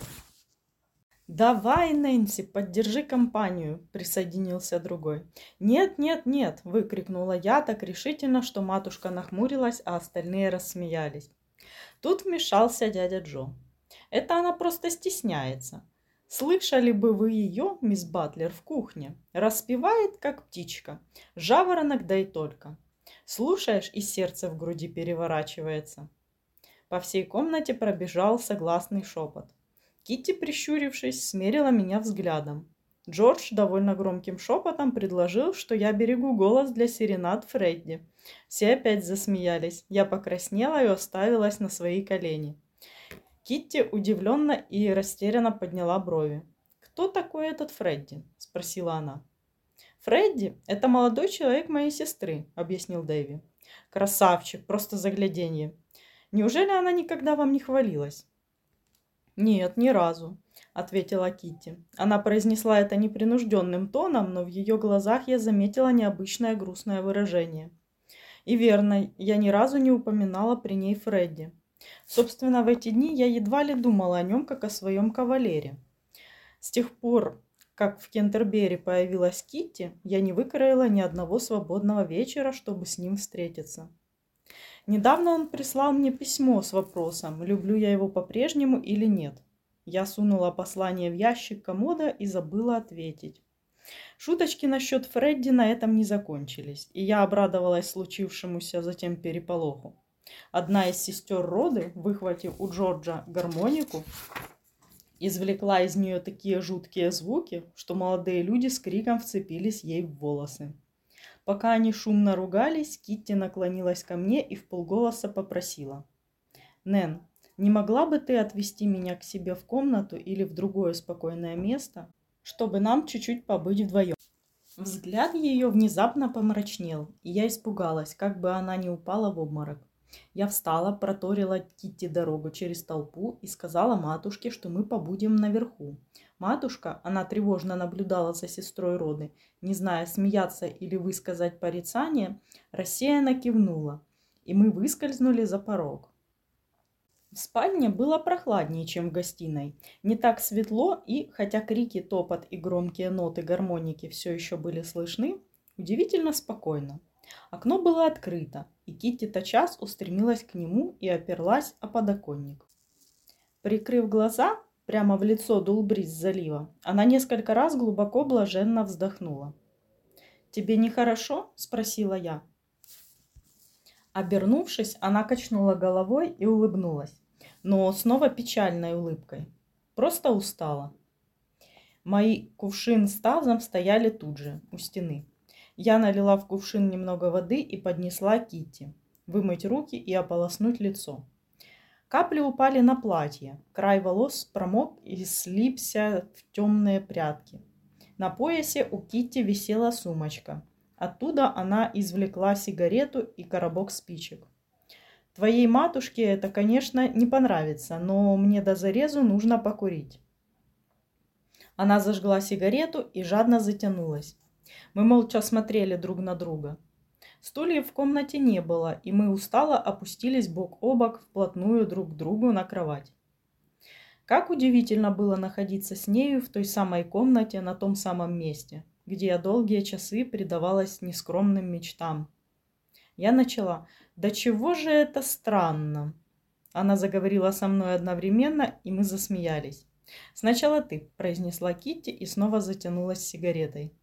«Давай, Нэнси, поддержи компанию», — присоединился другой. «Нет, нет, нет», — выкрикнула я так решительно, что матушка нахмурилась, а остальные рассмеялись. Тут вмешался дядя Джо. «Это она просто стесняется. Слышали бы вы ее, мисс Батлер, в кухне? Распевает, как птичка. Жаворонок, да и только. Слушаешь, и сердце в груди переворачивается. По всей комнате пробежал согласный шепот. Китти, прищурившись, смерила меня взглядом. Джордж довольно громким шепотом предложил, что я берегу голос для серенад Фредди. Все опять засмеялись. Я покраснела и оставилась на свои колени. Китти удивленно и растерянно подняла брови. «Кто такой этот Фредди?» – спросила она. «Фредди – это молодой человек моей сестры», – объяснил Дэви. «Красавчик, просто загляденье. Неужели она никогда вам не хвалилась?» «Нет, ни разу», – ответила Китти. Она произнесла это непринужденным тоном, но в ее глазах я заметила необычное грустное выражение. И верно, я ни разу не упоминала при ней Фредди. Собственно, в эти дни я едва ли думала о нем, как о своем кавалере. С тех пор, как в Кентербери появилась Китти, я не выкроила ни одного свободного вечера, чтобы с ним встретиться. Недавно он прислал мне письмо с вопросом, люблю я его по-прежнему или нет. Я сунула послание в ящик комода и забыла ответить. Шуточки насчет Фредди на этом не закончились, и я обрадовалась случившемуся затем переполоху. Одна из сестер Роды, выхватив у Джорджа гармонику, извлекла из нее такие жуткие звуки, что молодые люди с криком вцепились ей в волосы. Пока они шумно ругались, Китти наклонилась ко мне и в полголоса попросила. «Нэн, не могла бы ты отвезти меня к себе в комнату или в другое спокойное место, чтобы нам чуть-чуть побыть вдвоем?» Взгляд ее внезапно помрачнел, и я испугалась, как бы она не упала в обморок. Я встала, проторила Китти дорогу через толпу и сказала матушке, что мы побудем наверху. Матушка, она тревожно наблюдала за сестрой Роды, не зная, смеяться или высказать порицание, рассеянно кивнула, и мы выскользнули за порог. В спальне было прохладнее, чем в гостиной. Не так светло, и, хотя крики, топот и громкие ноты гармоники все еще были слышны, Удивительно спокойно. Окно было открыто, и Китти тотчас устремилась к нему и оперлась о подоконник. Прикрыв глаза, прямо в лицо дул бриз залива, она несколько раз глубоко блаженно вздохнула. «Тебе нехорошо?» – спросила я. Обернувшись, она качнула головой и улыбнулась, но снова печальной улыбкой. Просто устала. Мои кувшин с тазом стояли тут же, у стены. Я налила в кувшин немного воды и поднесла Китти. Вымыть руки и ополоснуть лицо. Капли упали на платье. Край волос промок и слипся в темные прядки. На поясе у Китти висела сумочка. Оттуда она извлекла сигарету и коробок спичек. Твоей матушке это, конечно, не понравится, но мне до зарезу нужно покурить. Она зажгла сигарету и жадно затянулась. Мы молча смотрели друг на друга. Стульев в комнате не было, и мы устало опустились бок о бок вплотную друг к другу на кровать. Как удивительно было находиться с нею в той самой комнате на том самом месте, где я долгие часы предавалась нескромным мечтам. Я начала «Да чего же это странно?» Она заговорила со мной одновременно, и мы засмеялись. «Сначала ты», – произнесла Китти и снова затянулась сигаретой.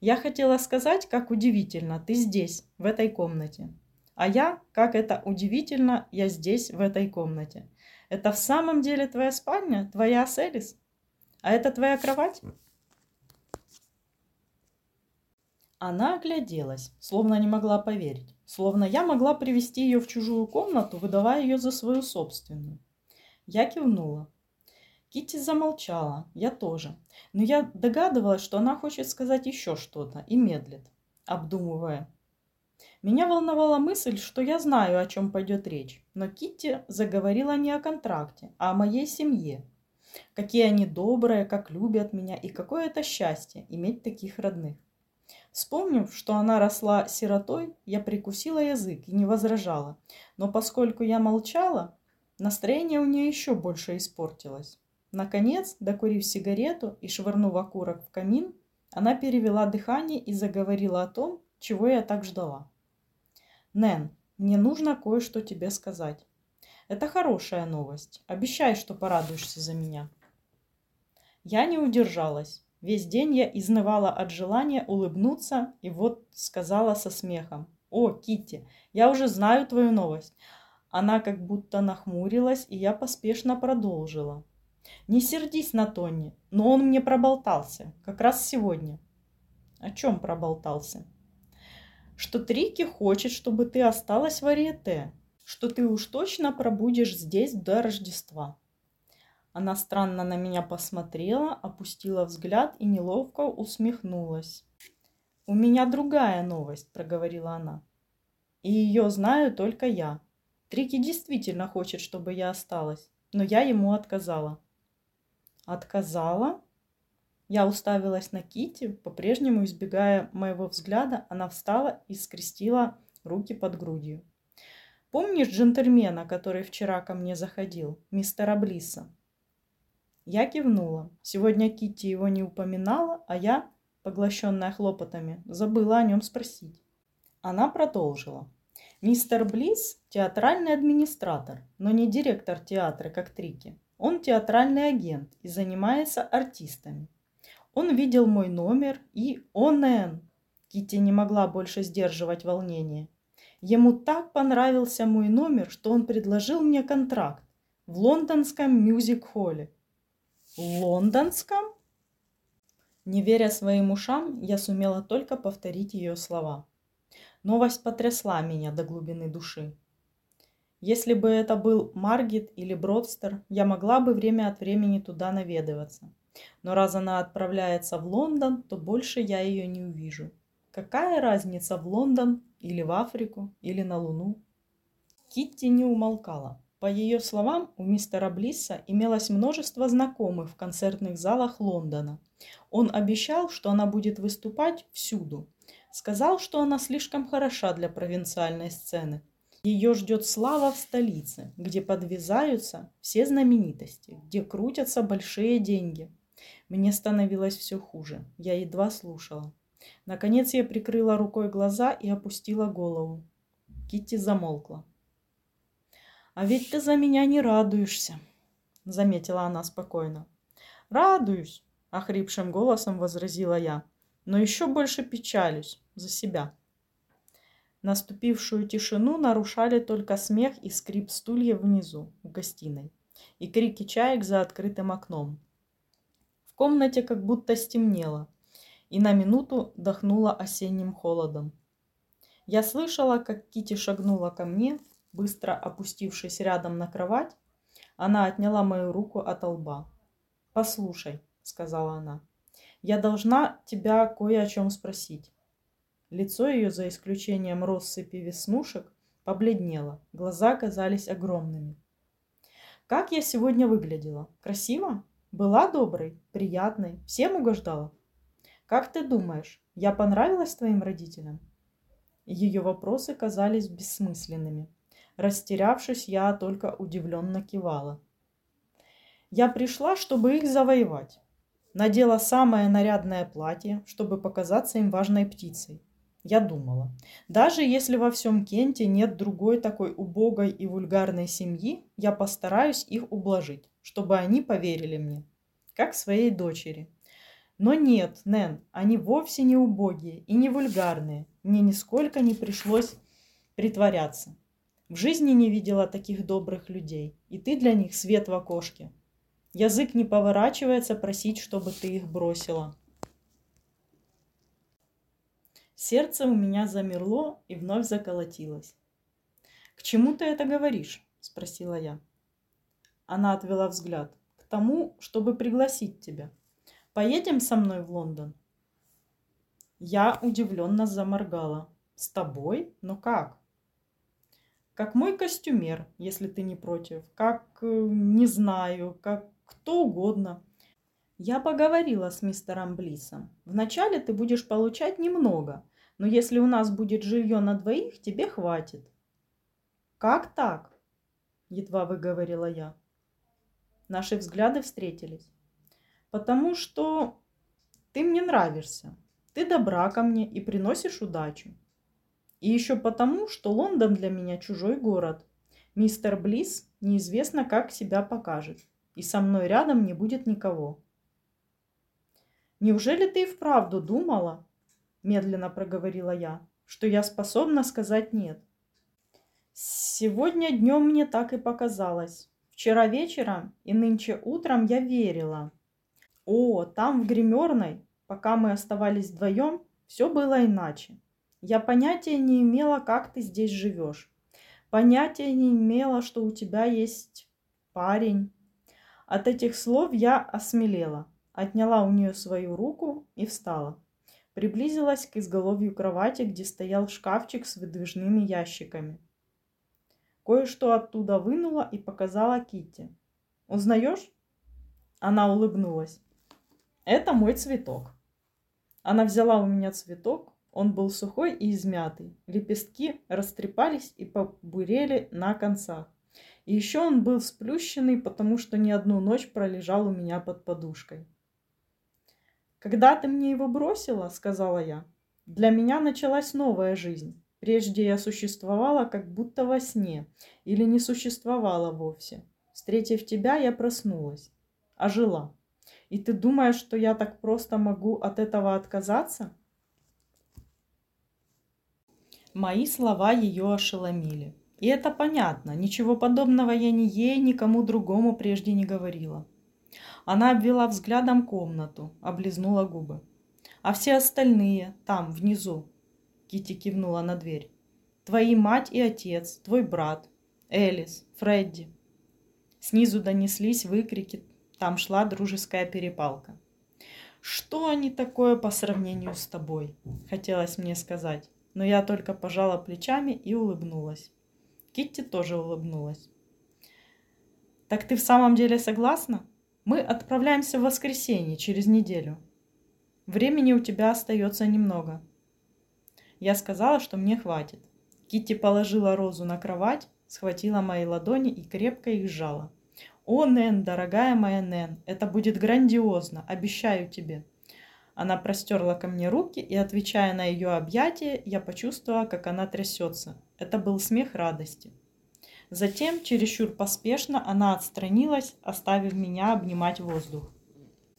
«Я хотела сказать, как удивительно, ты здесь, в этой комнате. А я, как это удивительно, я здесь, в этой комнате. Это в самом деле твоя спальня, твоя Селис? А это твоя кровать?» Она огляделась, словно не могла поверить, словно я могла привести ее в чужую комнату, выдавая ее за свою собственную. Я кивнула. Кити замолчала, я тоже. Но я догадывалась, что она хочет сказать еще что-то и медлит, обдумывая. Меня волновала мысль, что я знаю, о чем пойдет речь, но Китти заговорила не о контракте, а о моей семье. Какие они добрые, как любят меня, и какое это счастье иметь таких родных. Вспомнив, что она росла сиротой, я прикусила язык и не возражала. Но поскольку я молчала, настроение у нее еще больше испортилось. Наконец, докурив сигарету и швырнув окурок в камин, она перевела дыхание и заговорила о том, чего я так ждала. «Нэн, мне нужно кое-что тебе сказать. Это хорошая новость. Обещай, что порадуешься за меня». Я не удержалась. Весь день я изнывала от желания улыбнуться и вот сказала со смехом. «О, Китти, я уже знаю твою новость». Она как будто нахмурилась, и я поспешно продолжила. «Не сердись на Тони, но он мне проболтался, как раз сегодня». «О чем проболтался?» «Что Трики хочет, чтобы ты осталась в Ариете, что ты уж точно пробудешь здесь до Рождества». Она странно на меня посмотрела, опустила взгляд и неловко усмехнулась. «У меня другая новость», — проговорила она. «И ее знаю только я. Трики действительно хочет, чтобы я осталась, но я ему отказала». «Отказала?» Я уставилась на Кити, по-прежнему избегая моего взгляда, она встала и скрестила руки под грудью. «Помнишь джентльмена, который вчера ко мне заходил, мистера Блисса?» Я кивнула. Сегодня Китти его не упоминала, а я, поглощенная хлопотами, забыла о нем спросить. Она продолжила. Мистер Близ – театральный администратор, но не директор театра, как Трики. Он театральный агент и занимается артистами. Он видел мой номер и «Онен!» Китти не могла больше сдерживать волнение. Ему так понравился мой номер, что он предложил мне контракт в лондонском мюзик-холле. Лондонском? Не веря своим ушам, я сумела только повторить ее слова. Новость потрясла меня до глубины души. Если бы это был Маргет или Бродстер, я могла бы время от времени туда наведываться. Но раз она отправляется в Лондон, то больше я ее не увижу. Какая разница в Лондон или в Африку или на Луну? Китти не умолкала. По ее словам, у мистера Блисса имелось множество знакомых в концертных залах Лондона. Он обещал, что она будет выступать всюду. Сказал, что она слишком хороша для провинциальной сцены. Ее ждет слава в столице, где подвязаются все знаменитости, где крутятся большие деньги. Мне становилось все хуже. Я едва слушала. Наконец я прикрыла рукой глаза и опустила голову. Китти замолкла. «А ведь ты за меня не радуешься», — заметила она спокойно. «Радуюсь», — охрипшим голосом возразила я, «но еще больше печалюсь за себя». Наступившую тишину нарушали только смех и скрип стульев внизу, в гостиной, и крики чаек за открытым окном. В комнате как будто стемнело, и на минуту дохнуло осенним холодом. Я слышала, как Кити шагнула ко мне, Быстро опустившись рядом на кровать, она отняла мою руку от лба. «Послушай», — сказала она, — «я должна тебя кое о чем спросить». Лицо ее, за исключением россыпи веснушек, побледнело, глаза казались огромными. «Как я сегодня выглядела? Красиво? Была доброй, приятной, всем угождала? Как ты думаешь, я понравилась твоим родителям?» Ее вопросы казались бессмысленными. Растерявшись, я только удивленно кивала. Я пришла, чтобы их завоевать. Надела самое нарядное платье, чтобы показаться им важной птицей. Я думала, даже если во всем Кенте нет другой такой убогой и вульгарной семьи, я постараюсь их ублажить, чтобы они поверили мне, как своей дочери. Но нет, Нэн, они вовсе не убогие и не вульгарные. Мне нисколько не пришлось притворяться. В жизни не видела таких добрых людей, и ты для них свет в окошке. Язык не поворачивается просить, чтобы ты их бросила. Сердце у меня замерло и вновь заколотилось. «К чему ты это говоришь?» – спросила я. Она отвела взгляд. «К тому, чтобы пригласить тебя. Поедем со мной в Лондон?» Я удивленно заморгала. «С тобой? Но как?» как мой костюмер, если ты не против, как, э, не знаю, как кто угодно. Я поговорила с мистером Блисом. Вначале ты будешь получать немного, но если у нас будет жилье на двоих, тебе хватит. Как так? Едва выговорила я. Наши взгляды встретились. Потому что ты мне нравишься. Ты добра ко мне и приносишь удачу. И еще потому, что Лондон для меня чужой город. Мистер Близ неизвестно, как себя покажет. И со мной рядом не будет никого. «Неужели ты и вправду думала, — медленно проговорила я, — что я способна сказать «нет»?» Сегодня днем мне так и показалось. Вчера вечером и нынче утром я верила. О, там в гримерной, пока мы оставались вдвоем, все было иначе. Я понятия не имела, как ты здесь живешь. Понятия не имела, что у тебя есть парень. От этих слов я осмелела, отняла у нее свою руку и встала. Приблизилась к изголовью кровати, где стоял шкафчик с выдвижными ящиками. Кое-что оттуда вынула и показала Китти. «Узнаешь?» Она улыбнулась. «Это мой цветок». Она взяла у меня цветок, он был сухой и измятый. Лепестки растрепались и побурели на концах. И еще он был сплющенный, потому что не одну ночь пролежал у меня под подушкой. «Когда ты мне его бросила, — сказала я, — для меня началась новая жизнь. Прежде я существовала как будто во сне или не существовала вовсе. Встретив тебя, я проснулась, ожила. И ты думаешь, что я так просто могу от этого отказаться?» Мои слова ее ошеломили. И это понятно, ничего подобного я ни ей, ни кому другому прежде не говорила. Она обвела взглядом комнату, облизнула губы. А все остальные там, внизу, Кити кивнула на дверь. Твои мать и отец, твой брат, Элис, Фредди. Снизу донеслись выкрики, там шла дружеская перепалка. Что они такое по сравнению с тобой? Хотелось мне сказать но я только пожала плечами и улыбнулась. Китти тоже улыбнулась. «Так ты в самом деле согласна? Мы отправляемся в воскресенье через неделю. Времени у тебя остается немного». Я сказала, что мне хватит. Китти положила розу на кровать, схватила мои ладони и крепко их сжала. «О, Нэн, дорогая моя Нэн, это будет грандиозно, обещаю тебе. Она простерла ко мне руки, и, отвечая на ее объятие, я почувствовала, как она трясется. Это был смех радости. Затем, чересчур поспешно, она отстранилась, оставив меня обнимать воздух.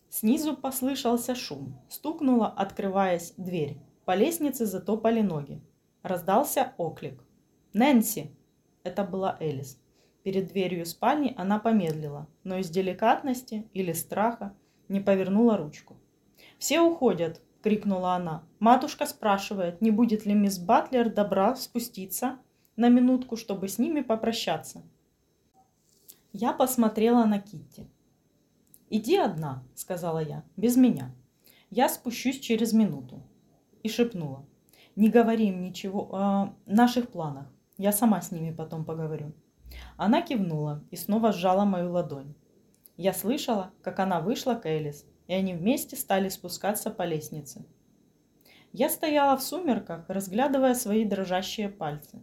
Снизу послышался шум. Стукнула, открываясь, дверь. По лестнице затопали ноги. Раздался оклик. «Нэнси!» Это была Элис. Перед дверью спальни она помедлила, но из деликатности или страха не повернула ручку. «Все уходят!» — крикнула она. «Матушка спрашивает, не будет ли мисс Батлер добра спуститься на минутку, чтобы с ними попрощаться?» Я посмотрела на Китти. «Иди одна», — сказала я, — «без меня. Я спущусь через минуту». И шепнула. «Не говори им ничего о наших планах. Я сама с ними потом поговорю». Она кивнула и снова сжала мою ладонь. Я слышала, как она вышла к Элис, и они вместе стали спускаться по лестнице. Я стояла в сумерках, разглядывая свои дрожащие пальцы.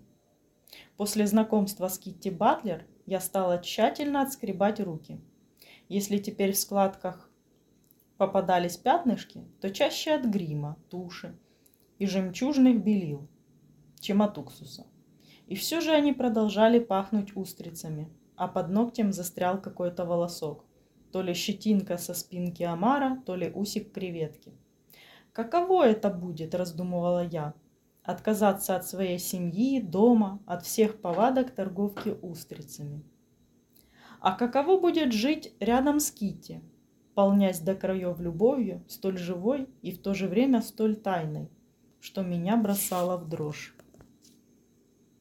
После знакомства с Китти Батлер я стала тщательно отскребать руки. Если теперь в складках попадались пятнышки, то чаще от грима, туши и жемчужных белил, чем от уксуса. И все же они продолжали пахнуть устрицами, а под ногтем застрял какой-то волосок. То ли щетинка со спинки омара, то ли усик креветки. Каково это будет, раздумывала я, отказаться от своей семьи, дома, от всех повадок торговки устрицами. А каково будет жить рядом с Кити, полнясь до краев любовью, столь живой и в то же время столь тайной, что меня бросало в дрожь.